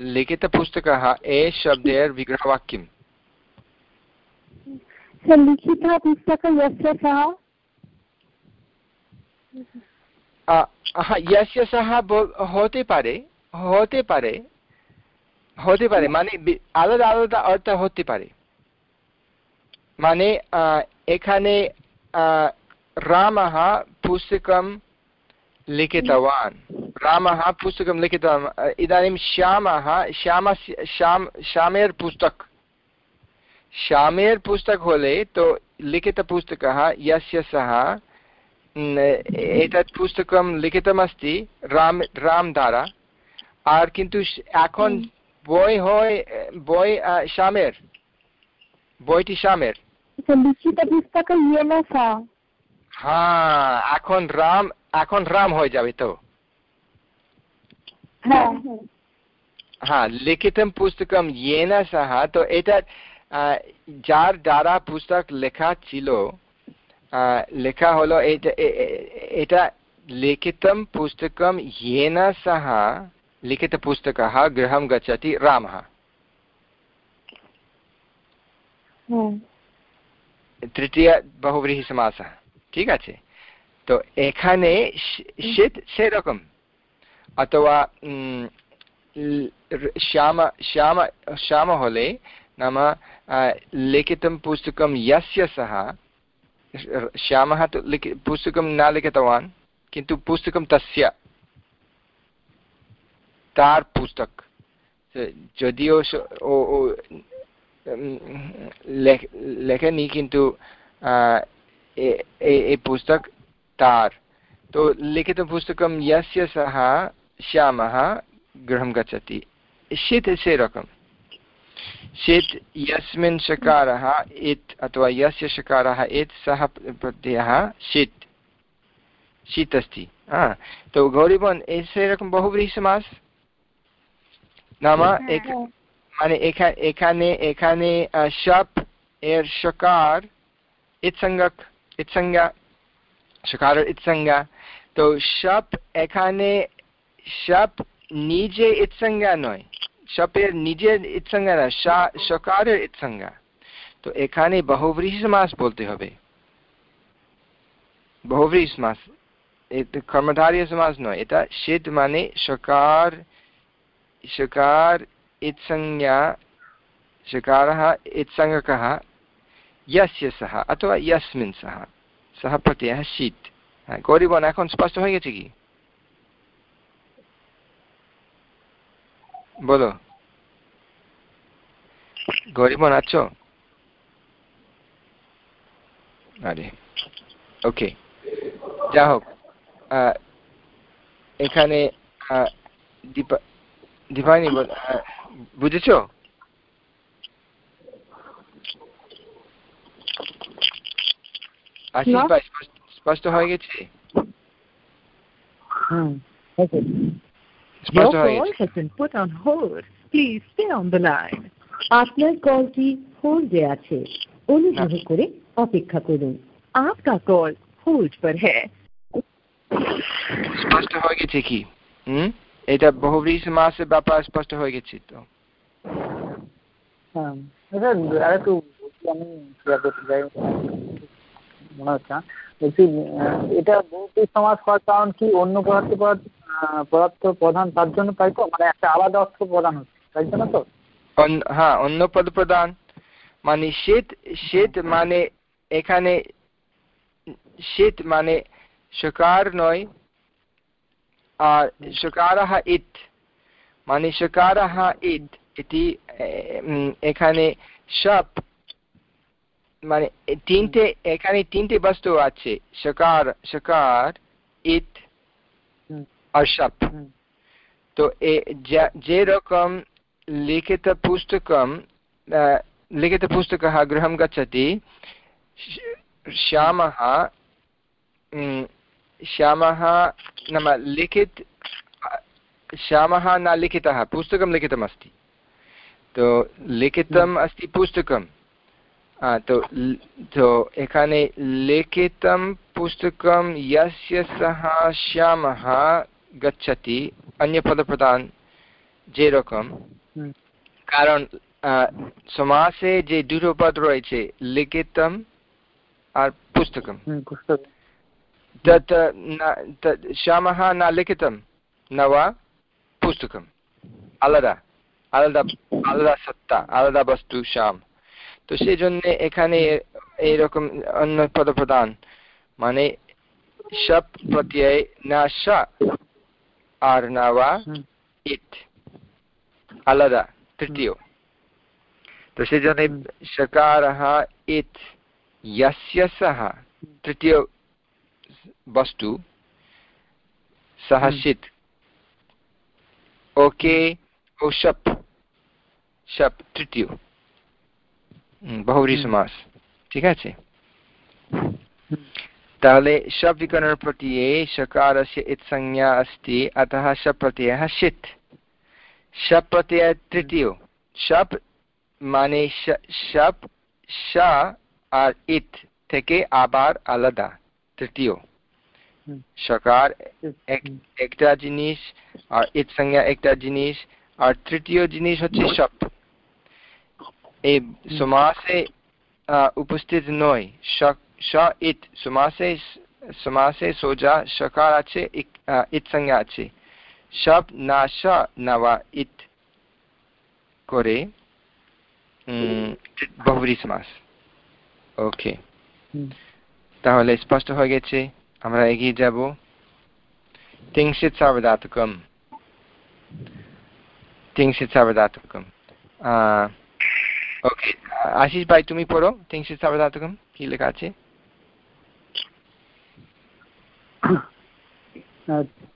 लिखितपुस्तकः ए शब्देर विग्रहवाक्यम् লিখিতः पुस्तकं यस्य सः আ- হ্যাঁ यस्य सः বল- হতে পারে হতে পারে হতে পারে মানে বি- আলাদা আলাদা অর্থ হতে পারে মানে আহ, এখানে আহ, রামः पुस्तकं लिखितवान् रामः पुस्तकं लिखितवान् अ, इदानीं श्यामः श्यामस्य श्याम श्यामेर पुस्तक श्यामेर पुस्तक হলে তো লিখিত পুস্তকः यस्य सः উম, এতৎ পুস্তকম লিখিতমস্তি রাম রাম দ্বারা আর কিন্তু স- এখন বই হয় বই আহ, শ্যামের বইটি শ্যামের লিখিত পুস্তকं येन सः হ্যাঁ এখন রাম এখন রাম হয়ে যাবে তো হ্যাঁ হ্যাঁ লিখিতম পুস্তকম ইয়েন সহ তো এটা আহ, যার দ্বারা পুস্তক লেখা ছিল আহ, লেখা হলো এটা এ- এ- এটা লিখিতম পুস্তকম ইয়েন সহ লিখিত পুস্তকः গৃহं গচ্ছতি রামः হ্যাঁ তৃতীয় বহুব্রীহি সমাসः ঠিক আছে তো এখানে শি- শীত সেরকম अथवा श्याम श्याम, श्यामहोले नाम लिखितं पुस्तकं यस्य सः, श्यामः तु लिखि, पुस्तकं न लिखितवान्, किन्तु पुस्तकं तस्य। तार् पुस्तक। যদিও लेखनी किन्तु কিন্তু तार्। तु তার তো লিখিত পুস্তকম श्यामः गृहं गच्छति। षित् शेरकं षित् यस्मिन् शकारः इत् अथवा यस्य शकारः इत् सः प्रत्ययः षित्। शीत् अस्ति। तो गौरीभवन् एरकम बहुव्रीहि समास नाम एक हाँ। माने एका एकाने एकाने शप् एर् शकार इत्सङ्गक् इत्सङ्गा शकार इत्सङ्गा तो शप् एकाने তো শপ এখানে শপ নিজে ইৎসঙ্গা নয় শপের নিজের ইৎসঙ্গা না শা- শকারের ইৎসঙ্গা তো এখানে বহুব্রীহি সমাস বলতে হবে বহুব্রীহি সমাস এটা কর্মধারীয় সমাস নয় এটা শীত মানে শকার शकार इत्संज्ञा शकारः इत्सङ्गकः यस्य सः अथवा यस्मिन् सः सः प्रत्ययः शीत् হ্যাঁ গরিবন এখন স্পষ্ট হয়ে গেছে কি বলো। গরিবন আছো? আরে ওকে যা হোক এখানে দীপায়নি বুঝেছ? আশিস ভাই স্পষ্ট হয়ে গেছে? স্পষ্ট হয়ে আপনার কলটি হোল্ডে আছে অনুগ্রহ করে অপেক্ষা করুন आपका कॉल होल्ड पर है স্পষ্ট হয়ে গেছে কি হুম এটা বহুব্রী সমাসের ব্যাপার স্পষ্ট হয়ে গেছে তো হ্যাঁ আর একটু আমি করতে চাই মনে হচ্ছে না। বলছি এটা বহুব্রী সমাস হওয়ার কারণ কি অন্য পদার্থ পদার্থ প্রধান তার জন্য তাই তো? মানে একটা আলাদা অর্থ প্রধান হচ্ছে, তাই জন্য তো? হ্যাঁ অন্য পদ প্রধান। মানে শীত শীত মানে এখানে শীত মানে সকার নয়, আর সকারः ইট মানে সকারः ইট এটি এখানে সব মানে তিনটে এখানে তিনটে বস্তু আছে সকার সকার ইট আর সপ তো যে রকম लिखितपुस्तकं लिखितपुस्तकः गृहं गच्छति श्यामः श्यामः नाम लिखित श्यामः न लिखितः पुस्तकं लिखितमस्ति तो लिखितम् अस्ति पुस्तकं तो तो एकाने लिखितं पुस्तकं यस्य सः श्यामः गच्छति अन्यपदप्रधान् जेरकं। हम्म। कारण समासे जे दूरपद रहेछे लिखितं आर पुस्तकं। हम्म, तत् तत् श्यामः न लिखितं न वा अलदा अलदा अलदा सत्ता अलदा वस्तु श्यामः। তো সেই জন্য এখানে এইরকম অন্য পদপ্রদান মানে সব প্রত্যয় না স আর না বা ইট আলাদা তৃতীয় তো সেই জন্য সকারः ইট यस्य सः তৃতীয় বস্তু সহ শীত ওকে ও শপ শপ তৃতীয় বহুব্রী সমাস ঠিক আছে তাহলে शप् विकरणप्रत्यये शकारस्य इत्संज्ञा अस्ति अतः शप् प्रत्ययः षित् शप् प्रत्यय तृतीय शप् মানে শপ শ আর ইত থেকে আবার আলাদা তৃতীয় সকার একটা জিনিস আর ইত সংজ্ঞা একটা জিনিস আর তৃতীয় জিনিস হচ্ছে সপ এই সমাসে উপস্থিত নয় স ইট সমাসে সমাসে সোজা সকার আছে ইত সংজ্ঞা আছে সব না স নওয়া ইট করে বহুব্রী সমাস ওকে তাহলে স্পষ্ট হয়ে গেছে আমরা এগিয়ে যাব। তিংশিত সাবধাতকম তিংশিত সাবধাতকম ওকে আশিস ভাই তুমি পড়ো তিংশিত সাবধাতকম কি লেখা আছে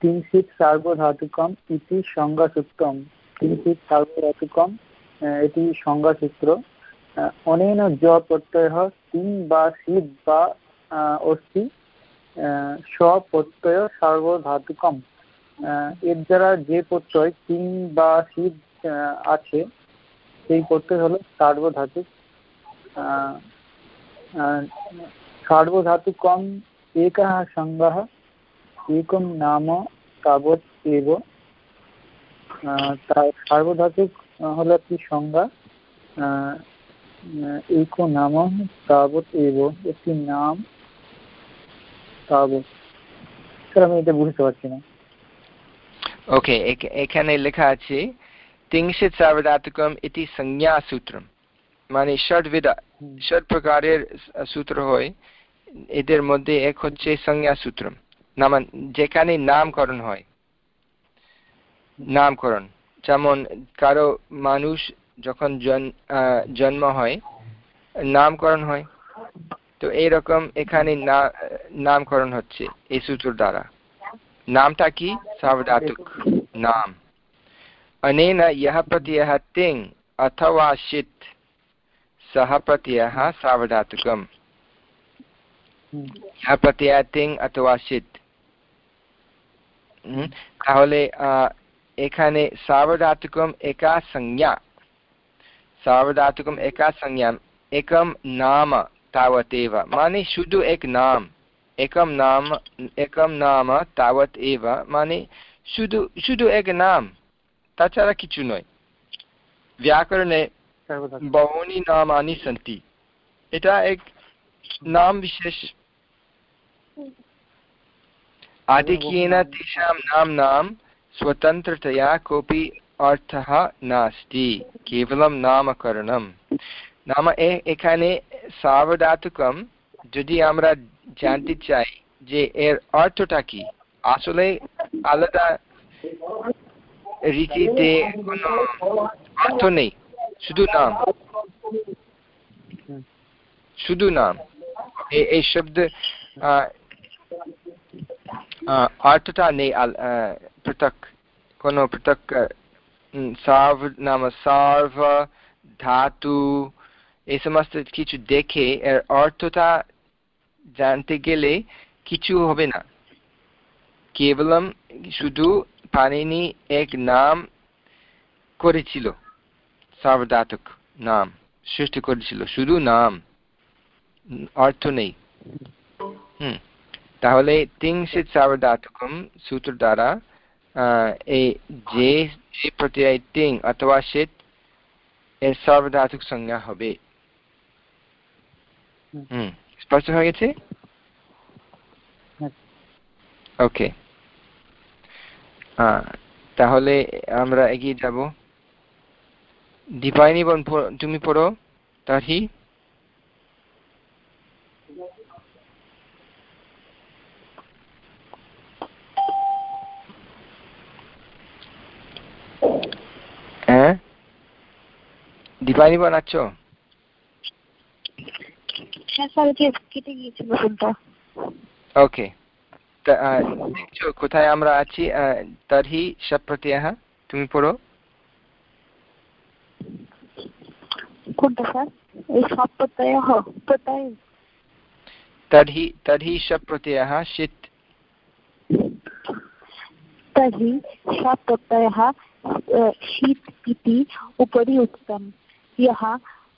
তিংশিত সার্বধাতুকম ইতি সংজ্ঞাসূত্রম তিংশিত সার্বধাতুকম এটি সংজ্ঞাসূত্র অনেন জ প্রত্যয় তিন বা শীত বা অস্থি স্বপ্রত্যয় সার্বধাতুকম এর দ্বারা যে প্রত্যয় তিন বা শীত আছে সেই প্রত্যয় হলো সার্বধাতুক সার্বধাতুকম একः সংজ্ঞः একম নাম তাবৎ এব। তার সার্বধাতুক হলো একটি সংজ্ঞা এক নাম তাবৎ এব, একটি নাম তাবৎ। স্যার আমি এটা বুঝতে পারছি না। ওকে এখানে লেখা আছে সার্বধাতুকম ইতি সংজ্ঞা সূত্রম মানে ষটবিধা ষট প্রকারের সূত্র হয় এদের মধ্যে এক হচ্ছে সংজ্ঞা সূত্রম নাম যেখানে নামকরণ হয় নামকরণ যেমন কারও মানুষ যখন জন্ম হয় নামকরণ হয় তো এইরকম এখানে নামকরণ হচ্ছে এই সূত্র দ্বারা নামটা কি সাবধাতুক নাম अनेन यः प्रत्ययः तिङ् अथवा षित् सः प्रत्ययः सावधातुकम् यः प्रत्ययः तिङ् अथवा षित् তাহলে এখানে সার্বধাতুকম একা সংজ্ঞা সার্বধাতুকম একা সংজ্ঞা একম নাম তাবতেব মানে শুধু এক নাম একম নাম একম নাম তাবত এব মানে শুধু শুধু এক নাম তাছাড়া কিছু নয়। ব্যাকরণে বহনী নাম আনি সন্তি। এটা এক নাম বিশেষ। आधिक्येन तेषां स्वतन्त्रतया যদি আমরা জানতে চাই যে এর অর্থটা কি আসলে আলাদা রীতিতে কোনো অর্থ নেই। শুধু নাম। শুধু নাম। এই শব্দ অর্থটা নেই পৃথক, কোনো পৃথক সার্ভ, নাম সার্ভ, ধাতু, এই সমস্ত কিছু দেখে এর অর্থটা জানতে গেলে কিছু হবে না। কেবলম শুধু পানিনি এক নাম করেছিল সার্বধাতুক নাম সৃষ্টি করেছিল শুধু নাম অর্থ নেই। হুম তাহলে তিংশিত সার্বধাতুকম সূত্র দ্বারা এই যে যে প্রত্যয় তিং অথবা শীত এর সার্বধাতুক সংজ্ঞা হবে। হুম স্পষ্ট হয়ে গেছে? ওকে তাহলে আমরা এগিয়ে যাব। দীপায়নি বোন তুমি পড়ো তাহি হ্যাঁ? দীপায়নি বানাচ্ছ ওকে। কোথায় আমরা আছি তর্হি সপ্রত্যয় তুমি পড়ো কোনটা স্যার এই সব প্রত্যয় প্রত্যয় तर्हि तर्हि शप्रत्ययः षित् तर्हि शप्रत्ययः शीत् इति उपरि उक्तं यः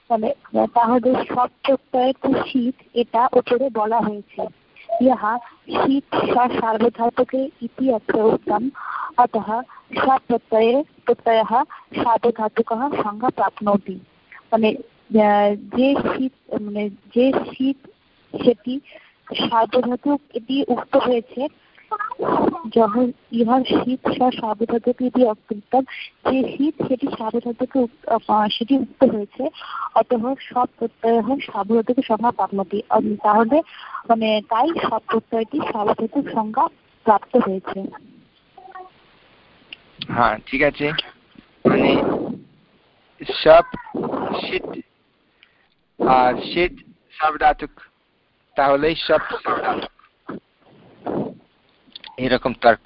মানে তাহলে সব প্রত্যয়ের শীত এটা উপরে বলা হয়েছে यः शीत् स सार्वधातुके इति अत्र उक्तम् अतः स प्रत्यये प्रत्ययः सार्वधातुकः संज्ञा प्राप्नोति মানে যে শীত মানে যে শীত সেটি সার্বধাতুক এটি উক্ত হয়েছে যখন ইহার শীত অকৃতম যে শীত সেটি সার্বধাতুকে সেটি উক্ত হয়েছে। সব প্রত্যয় সংজ্ঞা তাহলে মানে তাই সব প্রত্যয়টি সার্বধাতুক সংজ্ঞা প্রাপ্ত হয়েছে। হ্যাঁ ঠিক আছে। মানে সব শীত আর শীত সার্বধাতুক তাহলেই সব एरकं तर्क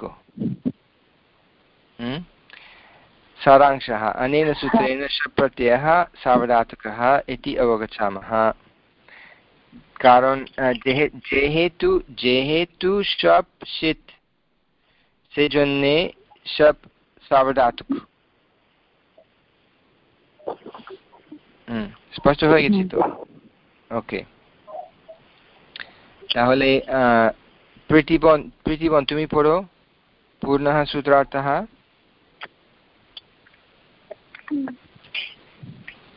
सारांशः अनेन सूत्रेण शप्रत्ययः सावधातुकः इति अवगच्छामः কারণ যেহেতু যেহেতু সব শীত সেই জন্যে সব সাবধাতুক হুম স্পষ্ট হয়ে গেছি তো ওকে তাহলে প্রীতিবন প্রীতিবন তুমি পড়ো পূর্ণः सूत्रार्थः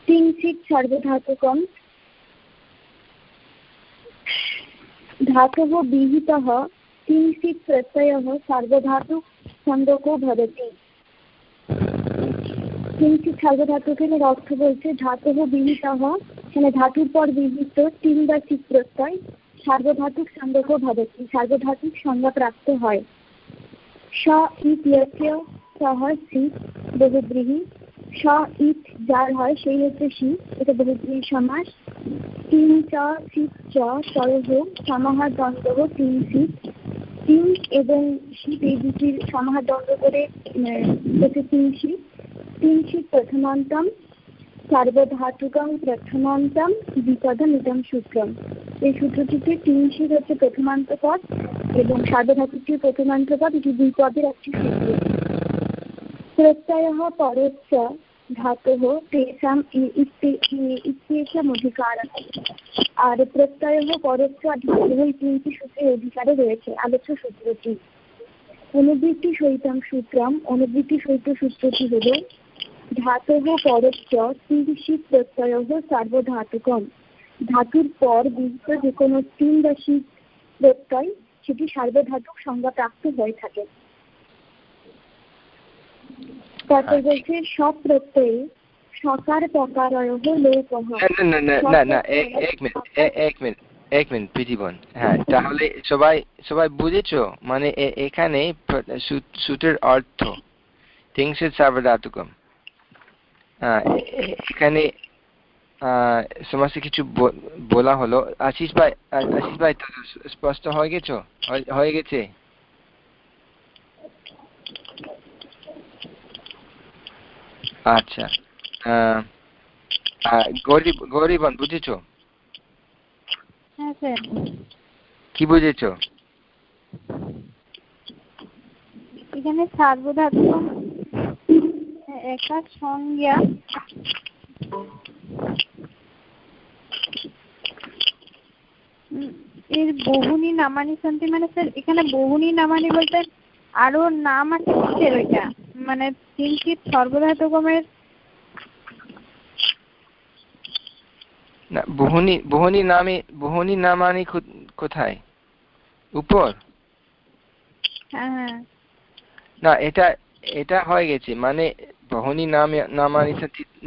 किञ्चित् सर्वधातुकं धातुः विहितः किञ्चित् प्रत्ययः सार्वधातुक ছন্দকও ভবতি কিঞ্চিত সার্বধাতুকের অর্থ বলছে ধাতুহ বিহিতः মানে ধাতুর পর বিহিত তিন বা চিত প্রত্যয় সার্বধাতুক ছন্দক ভবতি সার্বধাতুক সংজ্ঞা প্রাপ্ত হয়। স ইত্যस्य সহ সিত বহুব্রীহি। স ইট যার হয় সেই হচ্ছে শি এটা বহুব্রীহি সমাস। তিন চ শীত চ সরহ সমাহার দ্বন্দ্ব তিন শীত তিন এবং শীত এই দুটির সমাহার দ্বন্দ্ব করে হচ্ছে তিন শীত তিন শীত প্রথমান্তম সার্বধাতুকম প্রথমান্তম বিপদম ইদম সূত্রম। এই সূত্রটিতে তিন শীত হচ্ছে প্রথমান্ত পদ এবং সার্বধাতুকটির প্রথমান্ত পদ এটি দুই পদের একটি সূত্র। প্রত্যয় পরস্য ধাতু তেষাম ইত্যেষাম অধিকার। আর প্রত্যয় পরস্য ধাতু এই তিনটি সূত্রের অধিকারে রয়েছে আলোচ্য সূত্রটি। অনুবৃত্তি সহিতম সূত্রম। অনুবৃত্তি সহিত সূত্রটি হল ধাতু পরস্য তিরিশিত প্রত্যয় সার্বধাতুকম। ধাতুর পর বিহিত যে কোনো তিন বা শীত প্রত্যয় সেটি সার্বধাতুক সংজ্ঞা প্রাপ্ত হয়ে থাকে। তারপর বলছে সব প্রত্যয়ে সকার প্রকারয় লোপহ না না না না এক মিনিট এক মিনিট এক মিনিট প্রীতিবন হ্যাঁ তাহলে সবাই সবাই বুঝেছ? মানে এখানে সূত্রের অর্থ। তিংশিত সার্বধাতুকম। এখানে সমস্ত কিছু বলা হলো। আশিস ভাই আশিস ভাই স্পষ্ট হয়ে গেছো? হয়ে গেছে? আচ্ছা গরিব গরিবন বুঝেছ? হ্যাঁ কি বুঝেছ? এখানে সার্বধাতু একটা সংজ্ঞা এর বহুনি নামানি সন্তি মানে স্যার এখানে বহুনি নামানি বলতে আরও নাম আছে কিসের ওইটা? মানে কিঞ্চিত সর্বধাতুকমের না বহুনি বহুনি নামে বহুনি নামানি কোথায়? উপর? হ্যাঁ। না এটা এটা হয়ে গেছে মানে বহুনি নামে নামানি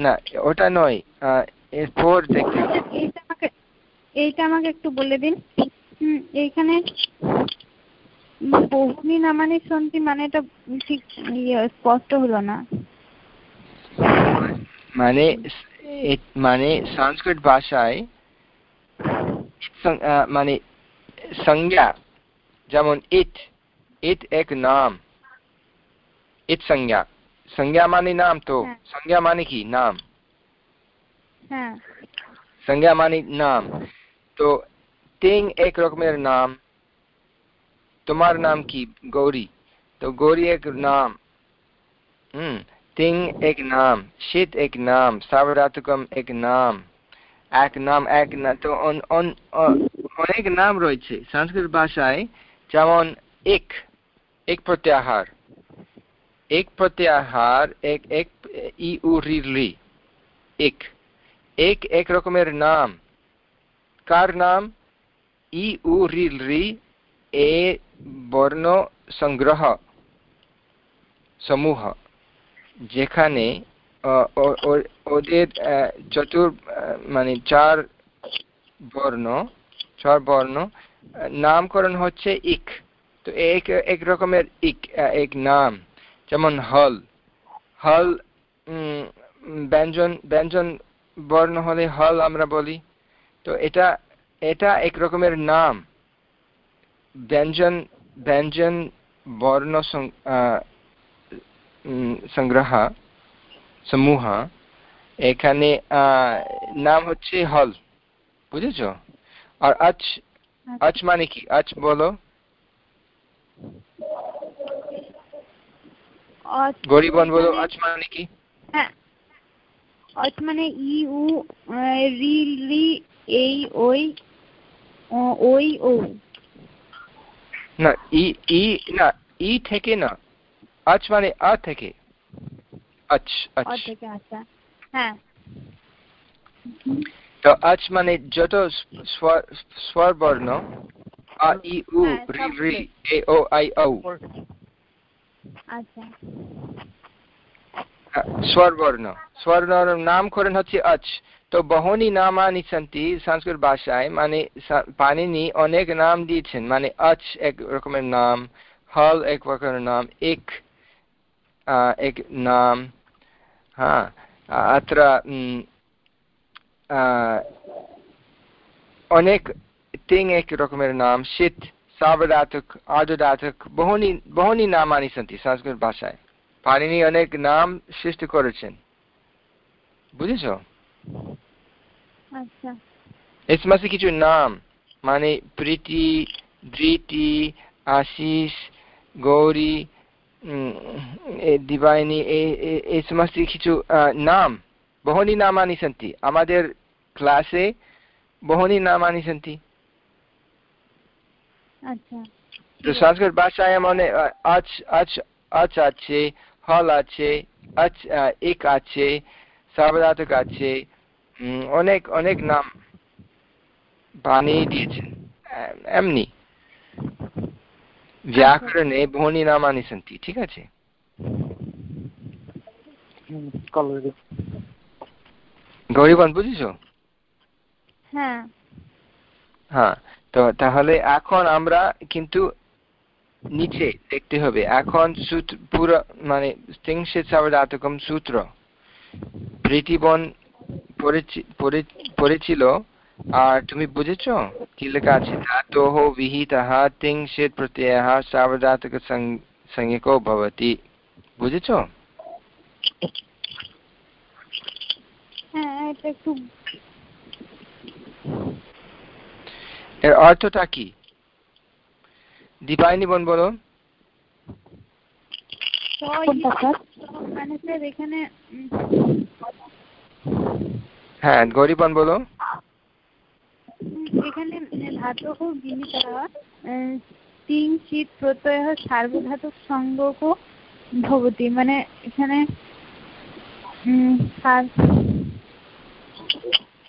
না ওটা নয় এরপর দেখতে এইটা আমাকে একটু বলে দিন। এইখানে বহুনি নামানি সন্ধি মানে এটা ঠিক ইয়ে স্পষ্ট হলো না। মানে মানে সংস্কৃত ভাষায় মানে সংজ্ঞা যেমন ইট ইট এক নাম ইট সংজ্ঞা। সংজ্ঞা মানে নাম তো সংজ্ঞা মানে কি নাম সংজ্ঞা মানে নাম তো তিন এক রকমের নাম তোমার নাম কি গৌরী তো গৌরী এক নাম হম তিং এক নাম শীত এক নাম সাবরাতকম এক নাম এক নাম এক না তো অনেক নাম রয়েছে সংস্কৃত ভাষায় যেমন এক এক প্রত্যাহার এক প্রত্যাহার এক এক ই উ এক এক এক রকমের নাম কার নাম ই উ এ বর্ণ সংগ্রহ সমূহ যেখানে ওদের চতুর মানে চার বর্ণ চার বর্ণ নামকরণ হচ্ছে ইক তো এক এক রকমের ইক এক নাম যেমন হল। হল ব্যঞ্জন ব্যঞ্জন বর্ণ হলে হল আমরা বলি। তো এটা এটা এক রকমের নাম। ব্যঞ্জন ব্যঞ্জন বর্ণ সংগ্রহ, সমূহ। এখানে নাম হচ্ছে হল। বুঝেছ? আর আচ আচ মানে কি? আচ বলো। গরিবন বলো আচ মানে কি? হ্যাঁ। অচ মানে ই উ রি রি এই ওই ওই ও। না ই ই না ই থেকে না। আচ মানে আ থেকে। আচ আচ থেকে আচ্ছা। হ্যাঁ। তো আচ মানে যত স্বর বর্ণ আ ই উ রি রি এ ও আই ও আচ্ছা স্বরবর্ণ স্বরবর্ণ নামকরণ হচ্ছে আচ তো বহনি নামানি সন্তি সংস্কৃত ভাষায় মানে পানিনি অনেক নাম দিয়েছেন মানে আচ এক রকমের নাম হল এক রকমের নাম এক এক নাম हा अत्र अनेक तिङ् एकरकमेर नाम સાવધાતુક આદુધાતુક বহুনি બહુની নামানি সন্তি সংস্কৃত ভাষায় পানিনি অনেক নাম সৃষ্টি করেছেন বুঝেছ এসমাসে কিছু নাম মানে প্রীতি ধৃতি আশিস গৌরী দিবাইনি এই সমস্ত কিছু নাম বহনি নামানি সন্তি আমাদের ক্লাসে বহনি নামানি সন্তি আচ্ছা। তো সংস্কৃত ভাষায় অনেক আচ আচ আচ আছে হল আছে আচ এক আছে আছে অনেক অনেক নাম বানিয়ে এমনি। ব্যাকরণে ঠিক আছে? গৌরীবান হ্যাঁ। হ্যাঁ। তো তাহলে এখন আমরা কিন্তু নিচে দেখতে হবে। এখন সূত্র পুরো মানে স্ত্রিংশের সাবধাতকম সূত্র। প্রীতিবন পড়েছিল। আর তুমি বুঝেছ কি লেখা আছে? ধাতোহ বুঝেছ? হ্যাঁ এটা এর অর্থটা কি? দীপায়নি বোন বলো। মানে হ্যাঁ গরিবন বলো। এখানে ধাতু বিহিতः তিন শীত প্রত্যয় সার্বধাতুক সঙ্গক ভবতি। মানে এখানে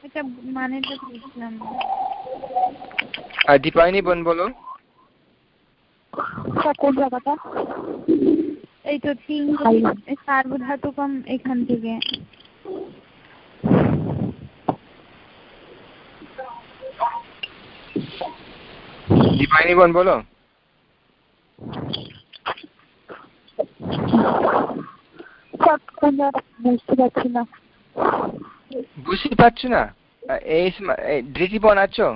এটা মানেটা বুঝলাম আর দীপায়নি বোন বলো। কোন জায়গাটা? এই তো তিন সার্বধাতুকম এখান থেকে। দীপায়নি বোন বলো। বুঝতে পারছি না। বুঝতে পারছো না এই ধৃতিবন আছো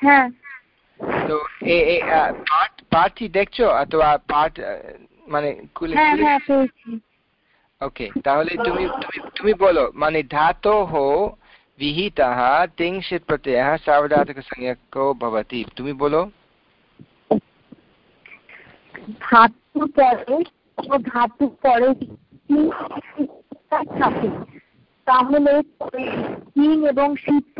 হ্যাঁ তো পাঠ পাঠই দেখছো অথবা পাঠ মানে খুলে হ্যাঁ হ্যাঁ পেয়েছি ওকে তাহলে তুমি তুমি তুমি বলো মানে ধাতোः विहितः तिंशित् प्रत्ययः सार्वधातुकसंज्ञको भवति তুমি বলো ধাতু পরে ও ধাতু পরে থাকে। তাহলে তিন এবং শীত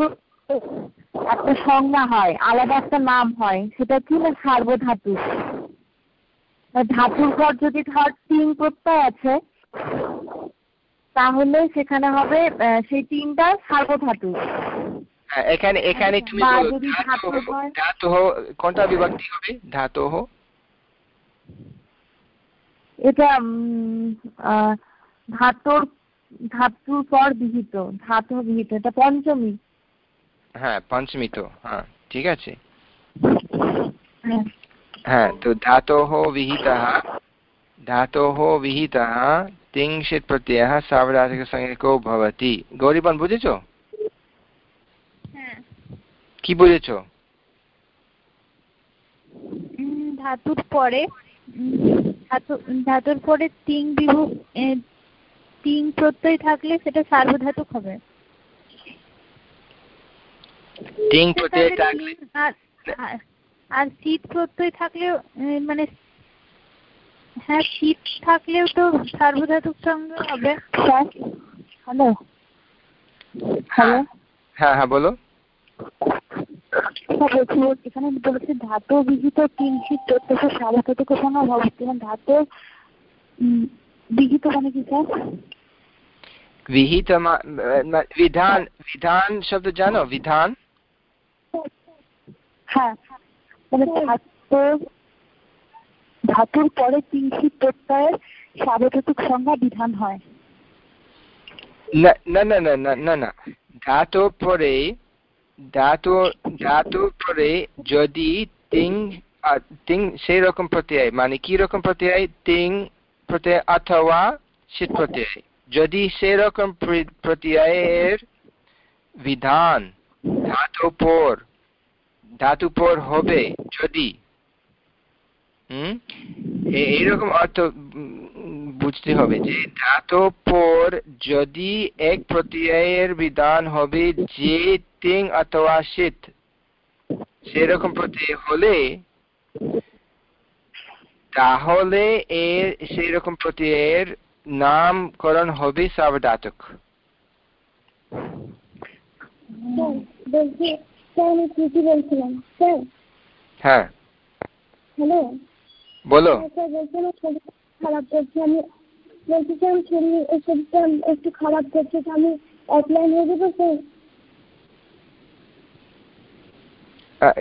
একটা সংজ্ঞা হয় আলাদা একটা নাম হয়। সেটা কি না সার্বধাতু? ধাতুর পর যদি ধর তিন প্রত্যয় আছে তাহলে সেখানে হবে সেই তিনটা সার্বধাতু। এখানে এখানে তুমি ধাতু কোনটা বিভক্তি হবে? ধাতোः এটা ধাতুর ধাতুর পর বিহিত ধাতু বিহিত এটা পঞ্চমী হ্যাঁ পঞ্চমী তো হ্যাঁ ঠিক আছে হ্যাঁ হ্যাঁ তো ধাতোः विहितः ধাতোः विहितः तिंशित् प्रत्ययः सार्वधातुकसंज्ञको भवति গৌরীবন বুঝেছো হ্যাঁ কি বুঝেছো উম, ধাতুর পরে উম, ধাতু ধাতুর পরে তিন বিভু এ, তিন প্রত্যয় থাকলে সেটা সার্বধাতুক হবে। তিং প্রত্যয় থাকলে আর- শীত প্রত্যয় থাকলেও মানে হ্যাঁ শীত থাকলেও তো সার্বধাতুক সঙ্গে হবে। হ্যালো হ্যাঁ। হ্যাঁ হ্যাঁ বলো। বলছি এখানে বলেছে ধাতু বিহিত কিঞ্চিত প্রত্যক্ষ সার্বধাতুক সঙ্গে এবং ধাতু বিহিত মানে কি স্যার? विहित विधान विधान शब्द জানো বিধান হ্যাঁ মানে ধাতু ধাতুর পরে কিঞ্চিত প্রত্যয়ের সার্বধাতুক সংজ্ঞা বিধান হয় না না না না না না না ধাতু পরে ধাতু ধাতু পরে যদি তিং আহ, তিং সেই রকম প্রত্যয় মানে কি রকম প্রত্যয় তিং প্রত্যয় অথবা শীত প্রত্যয় যদি সেরকম প্রত্যয়ের বিধান ধাতু পর ধাতু পর হবে যদি এইরকম অর্থ বুঝতে হবে যে ধাতু পর যদি এক প্রত্যয়ের বিধান হবে যে তিং অথবা শীত সেরকম প্রত্যয় হলে, তাহলে এর সেরকম প্রত্যয়ের নামকরণ হবে স্যার হ্যাঁ। হ্যালো। বলো। শরীর খারাপ করছে। আমি বলছি আমি শরীর শরীরটা একটু খারাপ করছে তো আমি অফলাইন হয়ে যাব স্যার?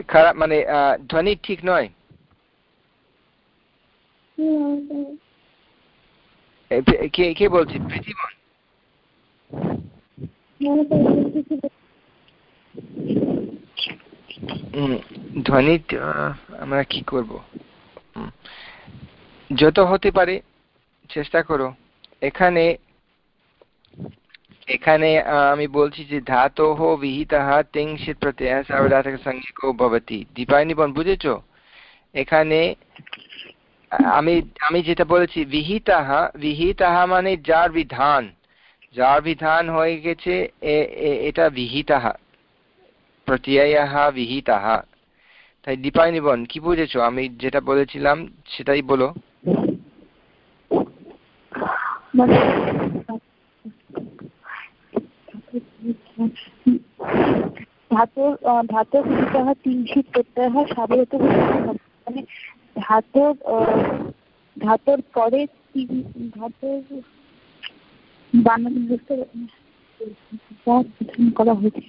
খারাপ মানে ধ্বনি ঠিক নয়। কে কে প্রীতিমন ধ্বনি আমরা কি করব? যত হতে পারে চেষ্টা করো। এখানে এখানে আমি বলছি যে ধাতো বিহিতঃ তিংশিত প্রত্যয় দীপায়নি বুঝেছ? এখানে আমি আমি যেটা বলেছি, বিহিতাহ বিহিতাহ মানে যার বিধান। যার বিধান হয়ে গেছে এটা বিহিতাহ। প্রত্যয়ः বিহিতাহ। তাই দীপায়নিবন কি বুঝেছ? আমি যেটা বলেছিলাম, সেটাই বলো। ধাতুর বিহিতः তিনশিত প্রত্যয়ः সাবয়ত মানে ধাতুর ধাতুর পরে ধাতুর বানান বুঝতে করা হয়েছে?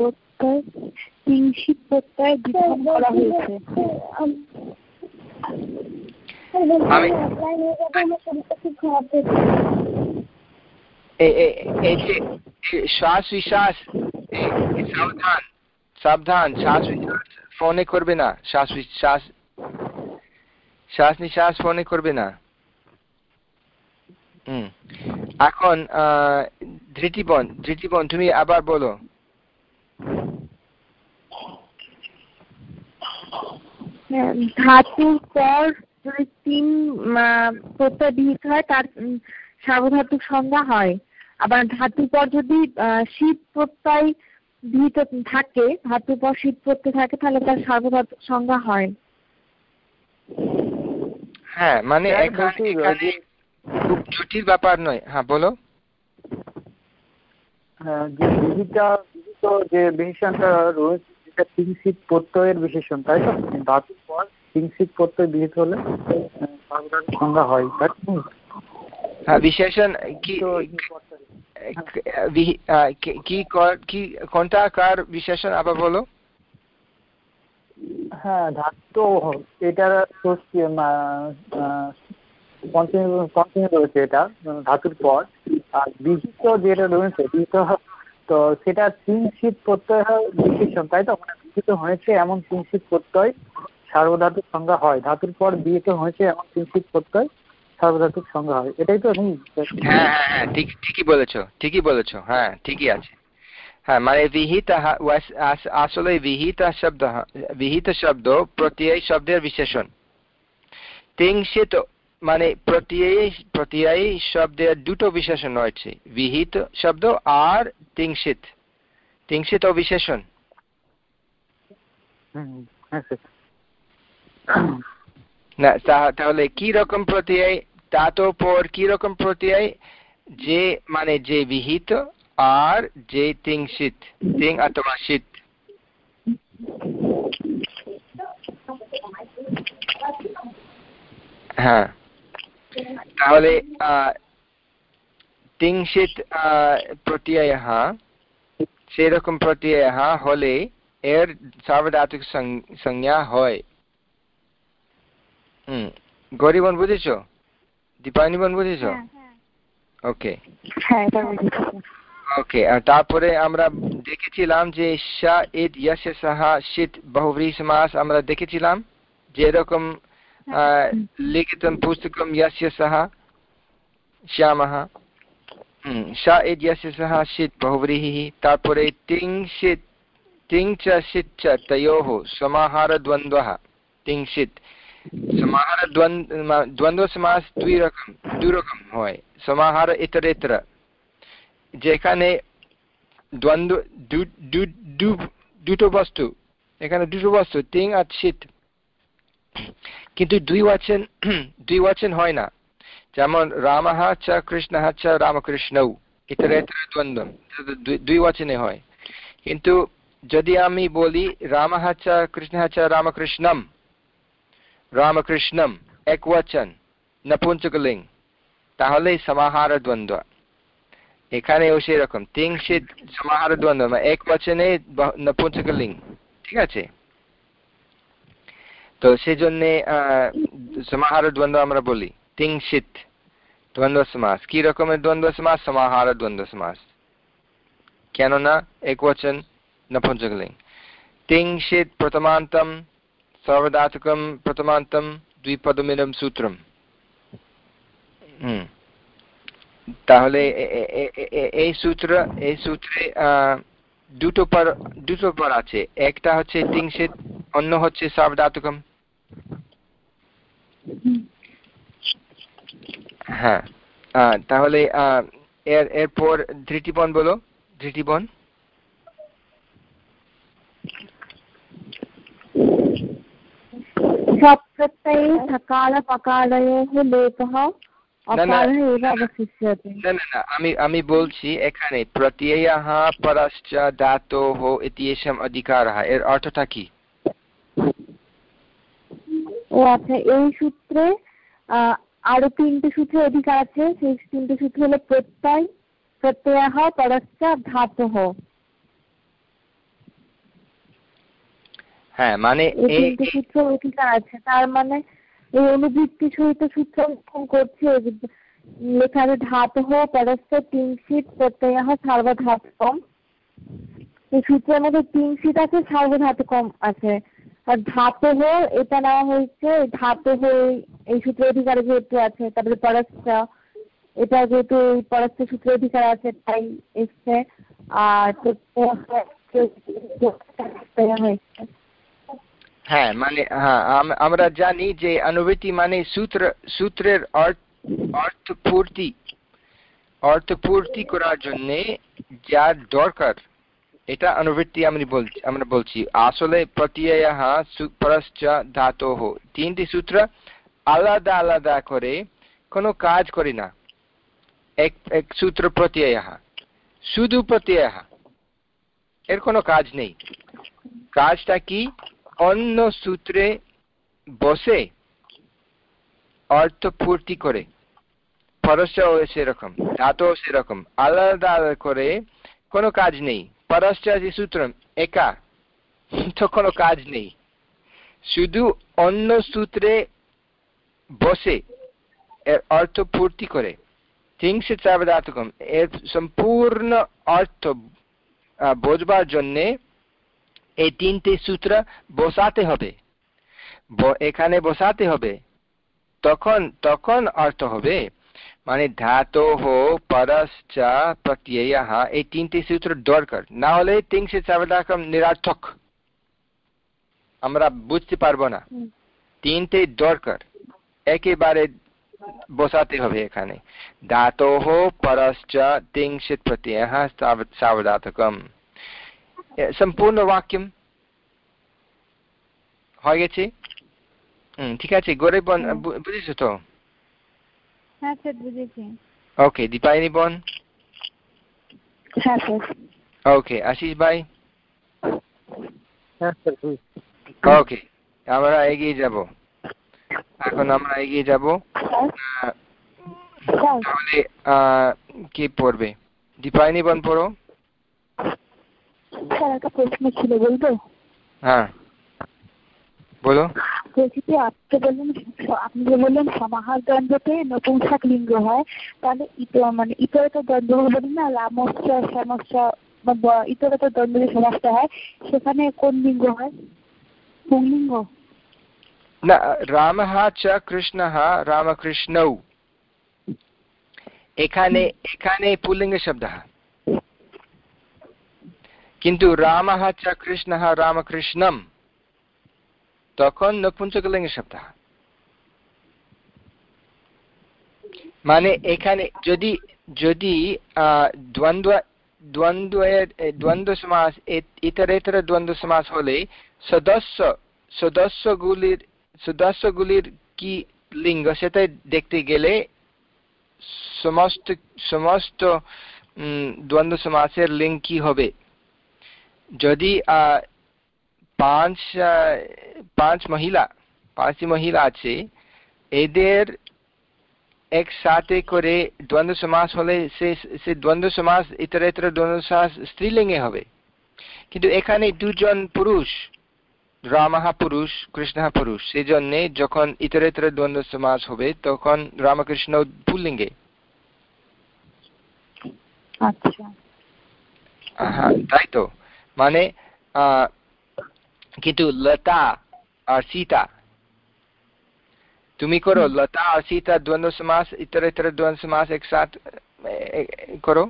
প্রত্যয় তিনশিত প্রত্যয় বিধান করা হয়েছে। শ্বাস বিশ্বাস সাবধান সাবধান শ্বাস ফোনে করবে না। শ্বাস শ্বাস শ্বাস নিঃশ্বাস ফোনে করবে না। হুম। এখন ধৃতিবন ধৃতিবন, তুমি আবার বলো। ধাতুর পর যদি তিন প্রত্যয় বিহিত হয়, তার সার্বধাতুক সংজ্ঞা হয়। আবার ধাতুর পর যদি শীত প্রত্যয় বিহিত থাকে ধাতুর পর শীত প্রত্যয় থাকে তাহলে তার সার্বধাতুক সংজ্ঞা হয়। হ্যাঁ মানে খুব জটিল ব্যাপার নয়। হ্যাঁ বলো। হ্যাঁ যে বিহিতা বিহিত যে বিশেষণটা রয়েছে যেটা তিনশিত প্রত্যয়ের বিশেষণ তাই তো? ধাতুর পর তিনশিত প্রত্যয় বিহিত হলে সংজ্ঞা হয় তাই হ্যাঁ বিশেষণ কি কি কি কোনটা কার বিশেষণ আবার বলো? হ্যাঁ ধাতু এটা পঞ্চমী রয়েছে এটা ধাতুর পর। আর বিহিত যেটা রয়েছে, বিহিত, তো সেটা তিন শীত প্রত্যয় হয় বিশেষণ, তাই তো? মানে বিহিত হয়েছে এমন তিন শীত প্রত্যয় সার্বধাতুক সংজ্ঞা হয়। ধাতুর পর বিহিত হয়েছে এমন তিন শীত প্রত্যয় সার্বধাতুক সংজ্ঞা হয়। এটাই তো হ্যাঁ হ্যাঁ হ্যাঁ ঠিক ঠিকই বলেছ ঠিকই বলেছ হ্যাঁ ঠিকই আছে। হ্যাঁ মানে বিহিত আসলে বিহিত শব্দ বিহিত শব্দ প্রত্যয় শব্দের বিশেষণ। তিংশিত মানে প্রত্যয় প্রত্যয় শব্দের দুটো বিশেষণ রয়েছে বিহিত শব্দ আর তিংশিত। তিংশিত বিশেষণ। না তাহলে কি রকম প্রত্যয়? তা তো পর কি রকম প্রত্যয় যে মানে যে বিহিত আর যে তিং শীত তিং অথবা শীত হ্যাঁ তাহলে তিংশিত প্রত্যয় সেরকম প্রত্যয় হলে এর সার্বধাতুক সংজ্ঞা হয় হুম গরিবন বুঝেছ দীপায়নিবন বুঝেছ ওকে ওকে আর তারপরে আমরা দেখেছিলাম যে শা ইদ ইয়স্য সাহা শীত বহুব্রী সমাস আমরা দেখেছিলাম যেরকম लिखितं पुस्तकं यस्य सः श्यामः स इत्यस्य सः षित् बहुव्रीहिः तारपरे तिङ् तिङ् च षित् च तयोः समाहारद्वन्द्वः तिङ् সমাহার দ্বন্দ্ব সমাস দুই রকম দুই রকম হয় সমাহার ইতরেতর যেখানে দ্বন্দ্ব দুটো বস্তু এখানে দুটো বস্তু তিং আর শীত কিন্তু দুই ওয়াচন দুই ওয়াচন হয় না যেমন রামহ চ, কৃষ্ণ চ, রামকৃষ্ণৌ ইতরেতর দ্বন্দ্ব। দুই ওয়াচনে হয়। কিন্তু যদি আমি বলি রামহ চ, কৃষ্ণ চ, রামকৃষ্ণম রামকৃষ্ণম একওয়াচন নপুঞ্চকলিঙ্গ তাহলে সমাহার দ্বন্দ্ব এখানেও সেরকম তিংশিত সমাহার দ্বন্দ্ব এক বচনে নপুঞ্চকলিঙ্গ ঠিক আছে তো সেজন্য সমাহার দ্বন্দ্ব আমরা বলি তিংশিত দ্বন্দ্ব সমাস কি রকমের দ্বন্দ্ব সমাস সমাহার দ্বন্দ্ব সমাস কেননা একবচন নপুঞ্চকলিঙ্গ তিংশিত প্রথমান্তম सार्वधातुकं प्रथमान्तं द्विपदमिदं सूत्रम् তাহলে এই সূত্র এই সূত্রে দুটো পর দুটো পর আছে একটা হচ্ছে তিংশিত অন্য হচ্ছে সাবধাতুকম হ্যাঁ তাহলে এর এরপর ধৃতিবন বলো ধৃতিবন प्रत्यये सकालपकालयोः আমি আমি বলছি এখানে প্রত্যয় পরশ্চ ধাতোহ ইতিয়েষম অধিকার এর অর্থটা কি ও আচ্ছা এই সূত্রে আরও তিনটে সূত্রে অধিকার আছে সেই তিনটে সূত্রে হলো প্রত্যয় প্রত্যয় পরশ্চ ধাতোহ হ্যাঁ মানে সূত্র অধিকার আছে তার মানে এই অনুবৃত্তি সহিত সূত্র করছে লেখা আছে ধাতহ পরস্ত তিনশিত প্রত্যয় সার্বধাতুকম। এই সূত্রের মধ্যে তিনশিত আছে সার্বধাতুকম আছে। আর ধাতহ এটা নেওয়া হয়েছে ধাতহ এই সূত্র অধিকারে যেহেতু আছে তারপরে পরস্ত এটা যেহেতু এই পরস্ত সূত্র অধিকার আছে তাই এসছে। আর হয়েছে। হ্যাঁ মানে হ্যাঁ আমরা জানি যে অনুভূতি মানে সূত্র, সূত্রের অর্থপূর্তি অর্থপূর্তি করার জন্য যা দরকার, এটা অনুবৃত্তি আমি বলছি, আমরা বলছি। আসলে প্রত্যয় পরশ্চ ধাতোহ তিনটি সূত্র আলাদা আলাদা করে কোনো কাজ করি না। এক এক সূত্র প্রত্যয় শুধু প্রত্যয় এর কোনো কাজ নেই। কাজটা কি? অন্য সূত্রে বসে অর্থপূর্তি করে। পরশও সেরকম ধাতুও সেরকম, আলাদা আলাদা করে কোনো কাজ নেই। পরশ্চাদি সূত্র, একা, তো কোনো কাজ নেই। শুধু অন্য সূত্রে বসে এর অর্থ পূর্তি করে সাবধাতকম এর সম্পূর্ণ অর্থ বোঝবার জন্যে এই তিনটে সূত্র বসাতে হবে। এখানে বসাতে হবে। তখন তখন অর্থ হবে। মানে ধাতোহ পরশ্চ প্রত্যয় এই তিনটি সূত্র দরকার। না হলে তিনশে সাবধাকম নিরার্থক। আমরা বুঝতে পারব না। তিনটে দরকার। একেবারে বসাতে হবে এখানে। ধাতোহ পরশ্চ তিংশিত প্রত্যয় সাবধাতকম সম্পূর্ণ বাক্যম হয়ে গেছে? ঠিক আছে গরিব বোন বুঝেছ তো? হ্যাঁ স্যার বুঝেছি। ওকে দীপায়নি বোন। হ্যাঁ স্যার। ওকে আশিস ভাই। হ্যাঁ স্যার ওকে আমরা এগিয়ে যাব। এখন আমরা এগিয়ে যাব। তাহলে কি পড়বে? দীপায়নি বোন পড়ো। স্যার একটা প্রশ্ন ছিল বলব হ্যাঁ। বলো। বলছি যে আপনি বললেন আপনি যে বললেন সমাহার দ্বন্দ্বতে নপুংসক লিঙ্গ হয় তাহলে মানে ইতরত দ্বন্দ্ব বলি না লামস্য সমস্য বা ইতরত দ্বন্দ্ব যে সমস্যা হয় সেখানে কোন লিঙ্গ হয়? পুংলিঙ্গ न রামः চ কৃষ্ণः রামকৃষ্ণौ। এখানে এখানে পুল্লিঙ্গ শব্দः কিন্তু রামः চ কৃষ্ণः রামকৃষ্ণম তখন নপুঞ্চকলিঙ্গ শব্দः। মানে এখানে যদি যদি দ্বন্দ্ব দ্বন্দ্বের দ্বন্দ্ব ইতরেতর দ্বন্দ্ব সমাস হলে সদস্য সদস্যগুলির সদস্যগুলির কি লিঙ্গ সেটা দেখতে গেলে সমস্ত সমস্ত দ্বন্দ্ব সমাসের লিঙ্গ কি হবে? যদি পাঁচ পাঁচ মহিলা পাঁচটি মহিলা আছে এদের একসাথে করে দ্বন্দ্ব সমাস হলে সে সে দ্বন্দ্ব সমাস ইতর ইতর দ্বন্দ্ব সমাস স্ত্রীলিঙ্গে হবে। কিন্তু এখানে দুজন পুরুষ রামः পুরুষ কৃষ্ণ পুরুষ সেই জন্য যখন ইতর ইতর দ্বন্দ্ব সমাস হবে তখন রামকৃষ্ণ পুল্লিঙ্গে। আচ্ছা। হ্যাঁ তাই তো? মানে কিন্তু লতা আর সীতা তুমি করো লতা আর সীতা দ্বন্দ্ব সমাস ইতর ইতর দ্বন্দ্ব সমাস একসাথ করো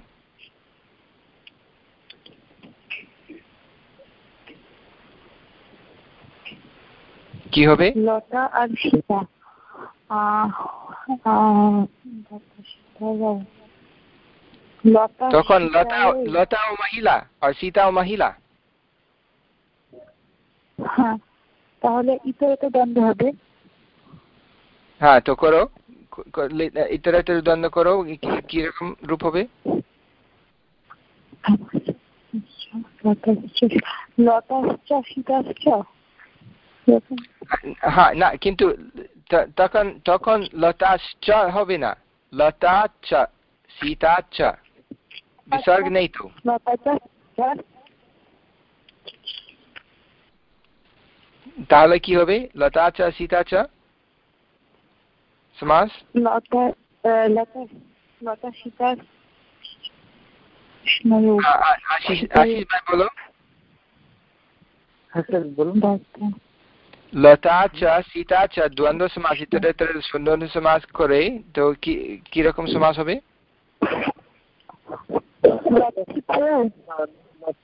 কি হবে লতা আর সীতা তখন লতা লতা ও মহিলা আর সীতা ও মহিলা। হ্যাঁ তাহলে ইতরতে দ্বন্দ্ব হবে। হ্যাঁ তো করো। ইতরেতর দ্বন্দ্ব করো কীরকম রূপ হবে? হ্যাঁ না কিন্তু তখন তখন লতা হবে না। লতা চ সীতা চ। বিসর্গ নেই তো তাহলে কি হবে লতা চ সীতা চ সমাস লতা লতা লতা সীতা আশিস আশিস ভাই বলো হ্যাঁ স্যার বলুন লতা চ সীতা চ দ্বন্দ্ব সমাস ইতরেতর দ্বন্দ্ব সমাস করে তো কি কীরকম সমাস হবে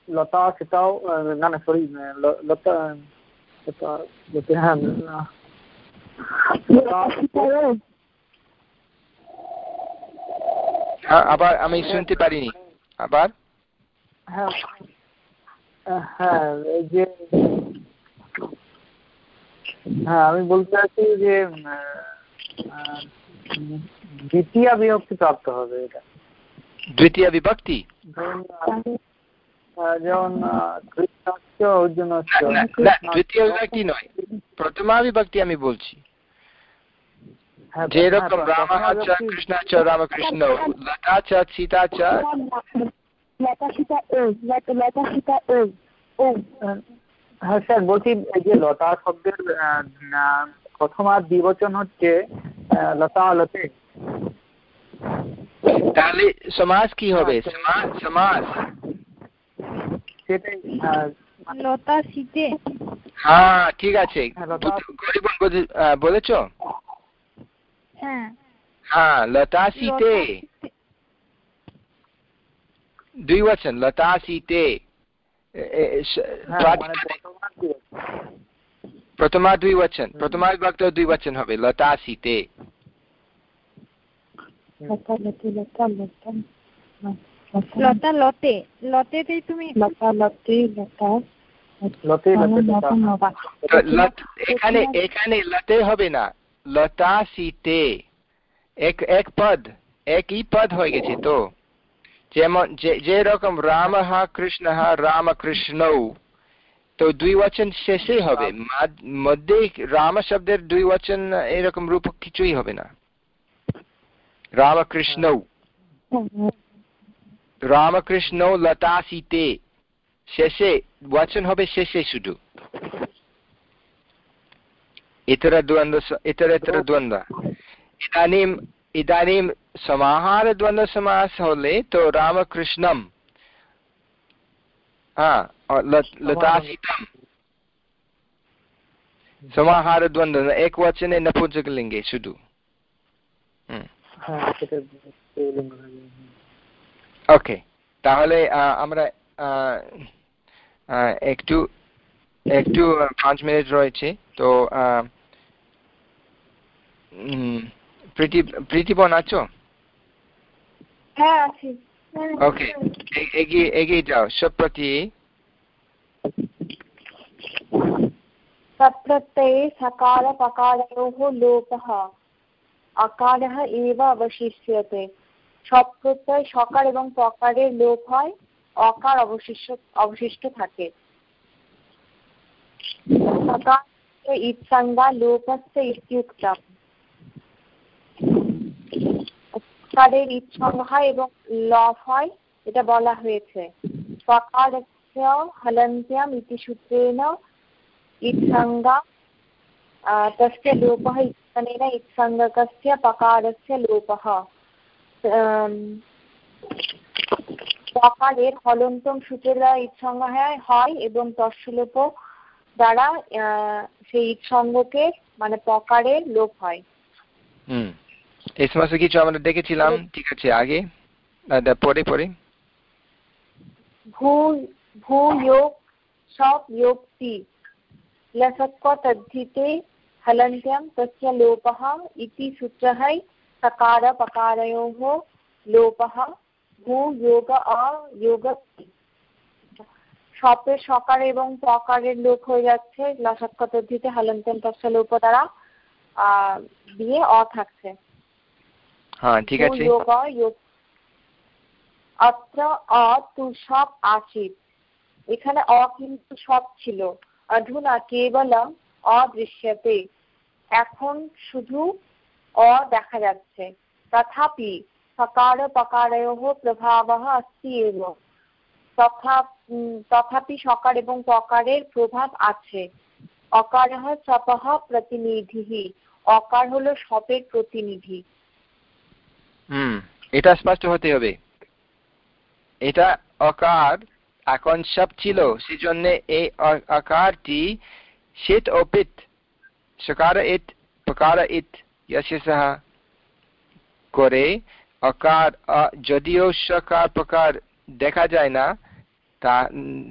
লতা সীতাও না না সরি লতা লতা হ্যাঁ হ্যাঁ আবার আমি শুনতে পারিনি। আবার? হ্যাঁ হ্যাঁ যে হ্যাঁ আমি বলতে চাচ্ছি যে দ্বিতীয় বিভক্তি প্রাপ্ত হবে এটা। দ্বিতীয় বিভক্তি? যেমন কৃষ্ণাচ্ছ অর্জুনাচ্ছ দ্বিতীয় বিভক্তি নয় প্রথমা বিভক্তি আমি বলছি যেরকম রাম চ কৃষ্ণ চ রামকৃষ্ণ লতা চ সীতা চ লতা সীতা সীতা হ্যাঁ স্যার বলছি যে লতা শব্দের প্রথম আর দ্বিবচন হচ্ছে লতা লতে তাহলে সমাজ কি হবে? সমাজ সমাজ সেটাই লতা শীতে। হ্যাঁ ঠিক আছে। লতা- গরিবন বলেছ? হ্যাঁ। হ্যাঁ লতা শীতে। দ্বিবচন লতা শীতে। হ্যাঁ, মানে প্রথম আর দ্বিবচন। প্রথমা প্রথমা বিভক্ত দ্বিবচন হবে লতা শীতে। লতা লতে লতা লতা লতা। লতে লতেতেই তুমি লতা লতে লতা লতে লতে লতা। তো লত- এখানে এখানে লতে হবে না। লতা শীতে এক এক পদ একই পদ হয়ে গেছে তো। যেমন যে- যেরকম রাম কৃষ্ণ রামকৃষ্ণ তো দুই বচন শেষে হবে। মধ্যে রাম শব্দের দুই বচন এরকম রূপ কিছুই হবে না। রামকৃষ্ণ রামকৃষ্ণ লতা শীতে শেষে বচন হবে শেষে শুধু ইতর দ্বন্দ্ব ইতর ইতর দ্বন্দ্ব ইদানিম ইদানিম সমাহার দ্বন্দ্ব সমাস হলে তো রামকৃষ্ণম হ্যাঁ और लत- लता सीतम সমাহারদ্বন্দ্ব এক বচনে নপুঞ্চকলিঙ্গে শুধু হ্যাঁ সেটা ওকে তাহলে আমরা একটু একটু পাঁচ মিনিট রয়েছে তো প্রীতি প্রীতিবন আছো? হ্যাঁ ওকে এগিয়ে এগিয়ে যাও সপ্রতি। সপ্রত্যয়ে সকাল লোপ লোপः আকারः এব অবশিষ্যতে সব প্রত্যয় সকার এবং পকারের লোপ হয়, অকার অবশিষ্ট অবশিষ্ট থাকে। লোপস্য ইত্যুক্তম। সকারের ইৎসংজ্ঞা এবং লভ হয়, এটা বলা হয়েছে। সকারস্য হলন্ত্যাম ইতি तस्य लोपः इत्यनेन इत्सङ्गकस्य पकारस्य लोपः পকারের হলন্তম সূত্রের দ্বারা ইৎসঙ্গ হয় এবং তৎসলোপ দ্বারা সেই ইৎসঙ্গকে মানে পকারের লোপ হয় হুম এই সমস্ত কিছু আমরা দেখেছিলাম ঠিক আছে আগে পরে পরে ভূ ভূ যোগ সব যোগটি लसक्व तद्धिते हलन्त्यं तस्य लोपः इति सूत्रः सकारपकारयोः লোপः ভূ যোগ অযোগ সপের সকার এবং পকারের লোপ হয়ে যাচ্ছে লসক্কতদ্ধিতে হলন্তেন তস্য লোপ দ্বারা দিয়ে অ থাকছে হ্যাঁ ঠিক আছে যোগ অত্র অ তু সব আচিত এখানে অ কিন্তু সব ছিল অধুনা কেবলম অদৃশ্যতে এখন শুধু অ দেখা যাচ্ছে তথাপি সকার পকারয়োः প্রভাবः अस्ति এব তথা তথাপি সকার এবং পকারের প্রভাব আছে অকারহ সপহ প্রতিনিধি অকার হলো সপের প্রতিনিধি হুম এটা স্পষ্ট হতে হবে এটা অকার এখন সব ছিল সেজন্য এই আকারটি শীত ও পিত সকার ইত পকার ইত সহ করে অকার যদিও সকার প্রকার দেখা যায় না তা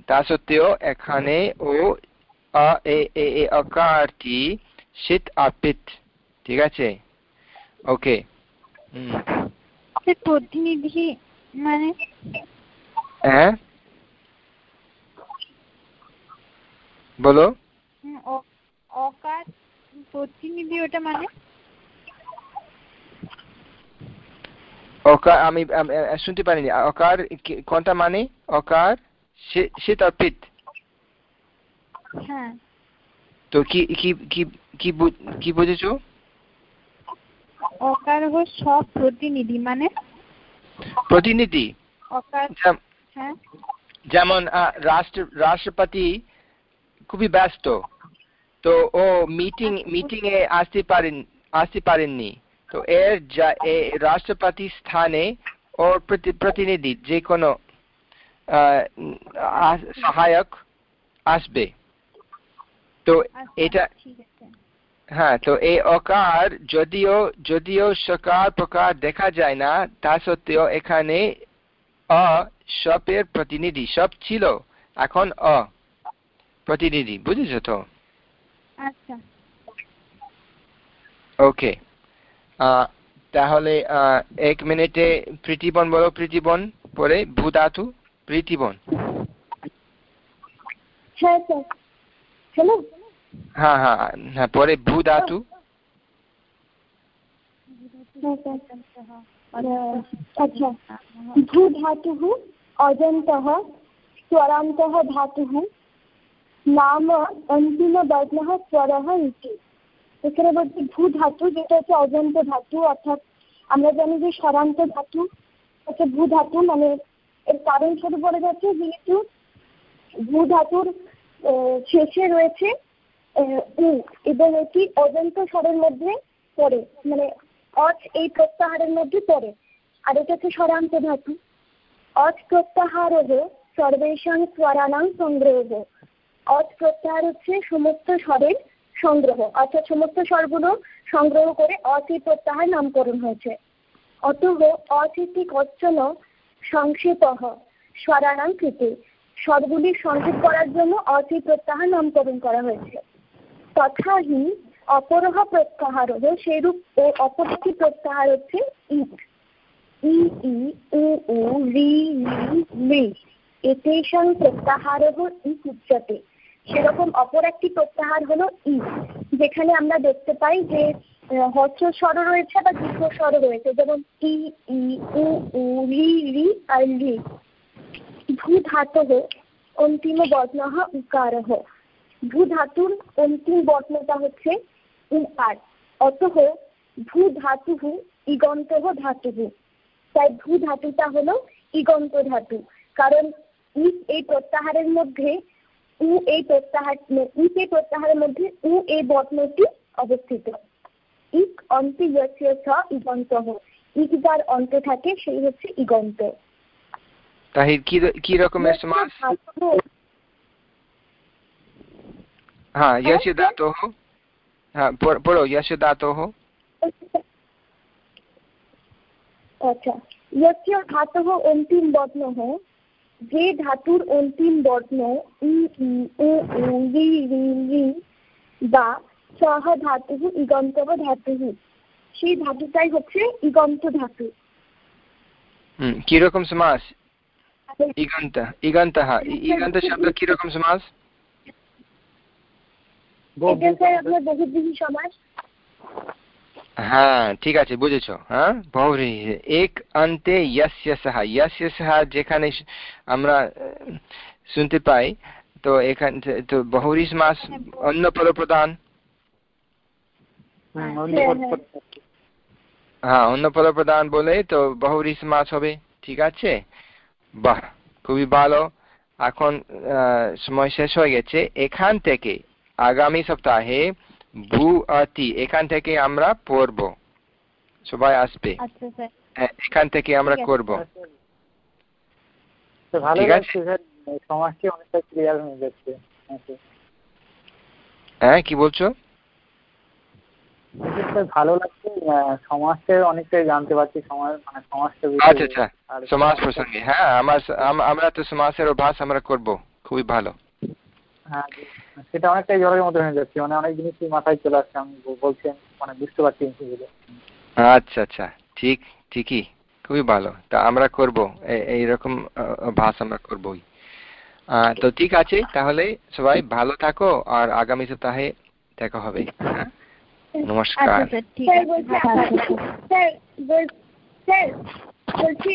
তা সত্ত্বেও এখানে ও অকারটি শীত আর পিত ঠিক আছে ওকে প্রতিনিধি মানে হ্যাঁ বলো অকার প্রতিনিধি ওটা মানে? অকার আমি শুনতে পারিনি। অকার কোনটা মানে? অকার শীত আর পিত। হ্যাঁ। তো কি কি কি কি কি বুঝেছ? অকার সব প্রতিনিধি মানে? প্রতিনিধি? হ্যাঁ। যেমন রাষ্ট্র রাষ্ট্রপতি খুবই ব্যস্ত। তো ও মিটিং মিটিং এ আসতে পারেন আসতে পারেননি। তো এর রাষ্ট্রপতি স্থানে ওর প্রতিনিধি যে কোনো সহায়ক আসবে। তো এটা হ্যাঁ তো এই অকার যদিও যদিও সকার প্রকার দেখা যায় না তা সত্ত্বেও এখানে অ সপের প্রতিনিধি সব ছিল এখন অ প্রতিনিধি বুঝেছ তো? আচ্ছা ওকে তাহলে এক মিনিটে প্রীতিবন বলো প্রীতিবন পরে ভূধাতু প্রীতিবন হ্যাঁ হ্যাঁ হ্যাঁ পরে ভূধাতু अच्छा भू धातुः अजन्तः स्वरान्तः धातुः নাম অন্তিম বর্ণ স্বরহ ইতি। এখানে বলছি ভূ ধাতু, যেটা হচ্ছে অজন্ত ধাতু, অর্থাৎ আমরা জানি যে স্বরান্ত ধাতু, হচ্ছে ভূ ধাতু মানে এর কারণ শুধু পড়ে যাচ্ছে যেহেতু ভূ ধাতুর শেষে রয়েছে উ, এবং এটি অজন্ত স্বরের মধ্যে পড়ে মানে অচ এই প্রত্যাহারের মধ্যে পড়ে। আর এটা হচ্ছে স্বরান্ত ধাতু। অচ প্রত্যাহার সর্বেশাং স্বরানাং সংগ্রহ। অজ প্রত্যাহার হচ্ছে সমস্ত স্বরের সংগ্রহ। অর্থাৎ সমস্ত স্বরগুলো সংগ্রহ করে অচি প্রত্যাহার নামকরণ হয়েছে। অতঃ অচিতি কচ্ছন সংক্ষেপ স্বরানাম কৃতে। স্বরগুলি সংক্ষেপ করার জন্য অচি প্রত্যাহার নামকরণ করা হয়েছে। তথাহি অপরহ প্রত্যাহার। হল সেরূপ ও অপর প্রত্যাহার হচ্ছে ইট। ই ই, উ উ, রি রি রি। এতেষাং ইট উচ্চতে। সেরকম অপর একটি প্রত্যাহার হলো ই, যেখানে আমরা দেখতে পাই যে হর্ষ স্বর রয়েছে বা দীর্ঘ স্বর রয়েছে, যেমন ই ই, উ উ, রি রি আর রি। ভূ ধাতব অন্তিম বর্ণ উকার ভূ ধাতুর অন্তিম বর্ণটা হচ্ছে উকার। অতঃ ভূ ধাতু ইগন্ত ধাতু তাই ভূ ধাতুটা হলো ইগন্ত ধাতু। কারণ এই প্রত্যাহারের মধ্যে উ এই প্রত্যাহার ইট এই প্রত্যাহারের মধ্যে উ এই বর্ণটি অবস্থিত ইক অন্তে ইয়স্য ইগন্ত ইক যার অন্তে থাকে সেই হচ্ছে ইগন্ত তাহির কি কি রকমের সমাস হ্যাঁ यस्य धातोः হ্যাঁ পড়ো यस्य धातोः আচ্ছা यस्य धातोः অন্তিম বর্ণः যে ধাতুর অন্তিম বর্ণ ই ই উ রি রি রি বা সহ ধাতু ইগন্তব ধাতু। সেই ধাতুটাই হচ্ছে ইগন্ত ধাতু। কীরকম সমাস? ইগন্ত ইগন্তः ইগন্ত শব্দ কীরকম সমাস। হ্যাঁ ঠিক আছে বুঝেছ হ্যাঁ? বহুব্রীহি এক অন্তে ইয়স্য সহ ইয়স্য সহ যেখানে আমরা শুনতে পাই তো এখান তো বহুরি সমাস অন্য পদপ্রধান। হ্যাঁ অন্য পদপ্রধান বলে তো বহুরি সমাস হবে ঠিক আছে? বাহ খুবই ভালো। এখন সময় শেষ হয়ে গেছে। এখান থেকে আগামী সপ্তাহে ভূ এখান থেকে আমরা পড়ব। সবাই আসবে। এখান থেকে আমরা করব। ঠিক আছে। সমাজটি অনেকটা ক্লিয়ার হয়ে যাচ্ছে। হ্যাঁ কি বলছো? ভালো লাগছে সমাজটা অনেকটাই জানতে পারছি সমাজ মানে আচ্ছা আচ্ছা। সমাজ প্রসঙ্গে। হ্যাঁ আমার আমরা তো সমাজের অভ্যাস আমরা করব। খুবই ভালো। হ্যাঁ সেটা অনেকটাই জলের মতো হয়ে যাচ্ছে। মানে অনেক জিনিসই মাথায় চলে আসছে আমি বলছেন মানে বুঝতে পারছি আচ্ছা আচ্ছা ঠিক ঠিকই খুবই ভালো। তা আমরা করব এইরকম অভ্যাস আমরা করবই। তো ঠিক আছে তাহলে সবাই ভালো থাকো আর আগামী সপ্তাহে দেখা হবে হ্যাঁ? নমস্কার। স্যার বলছি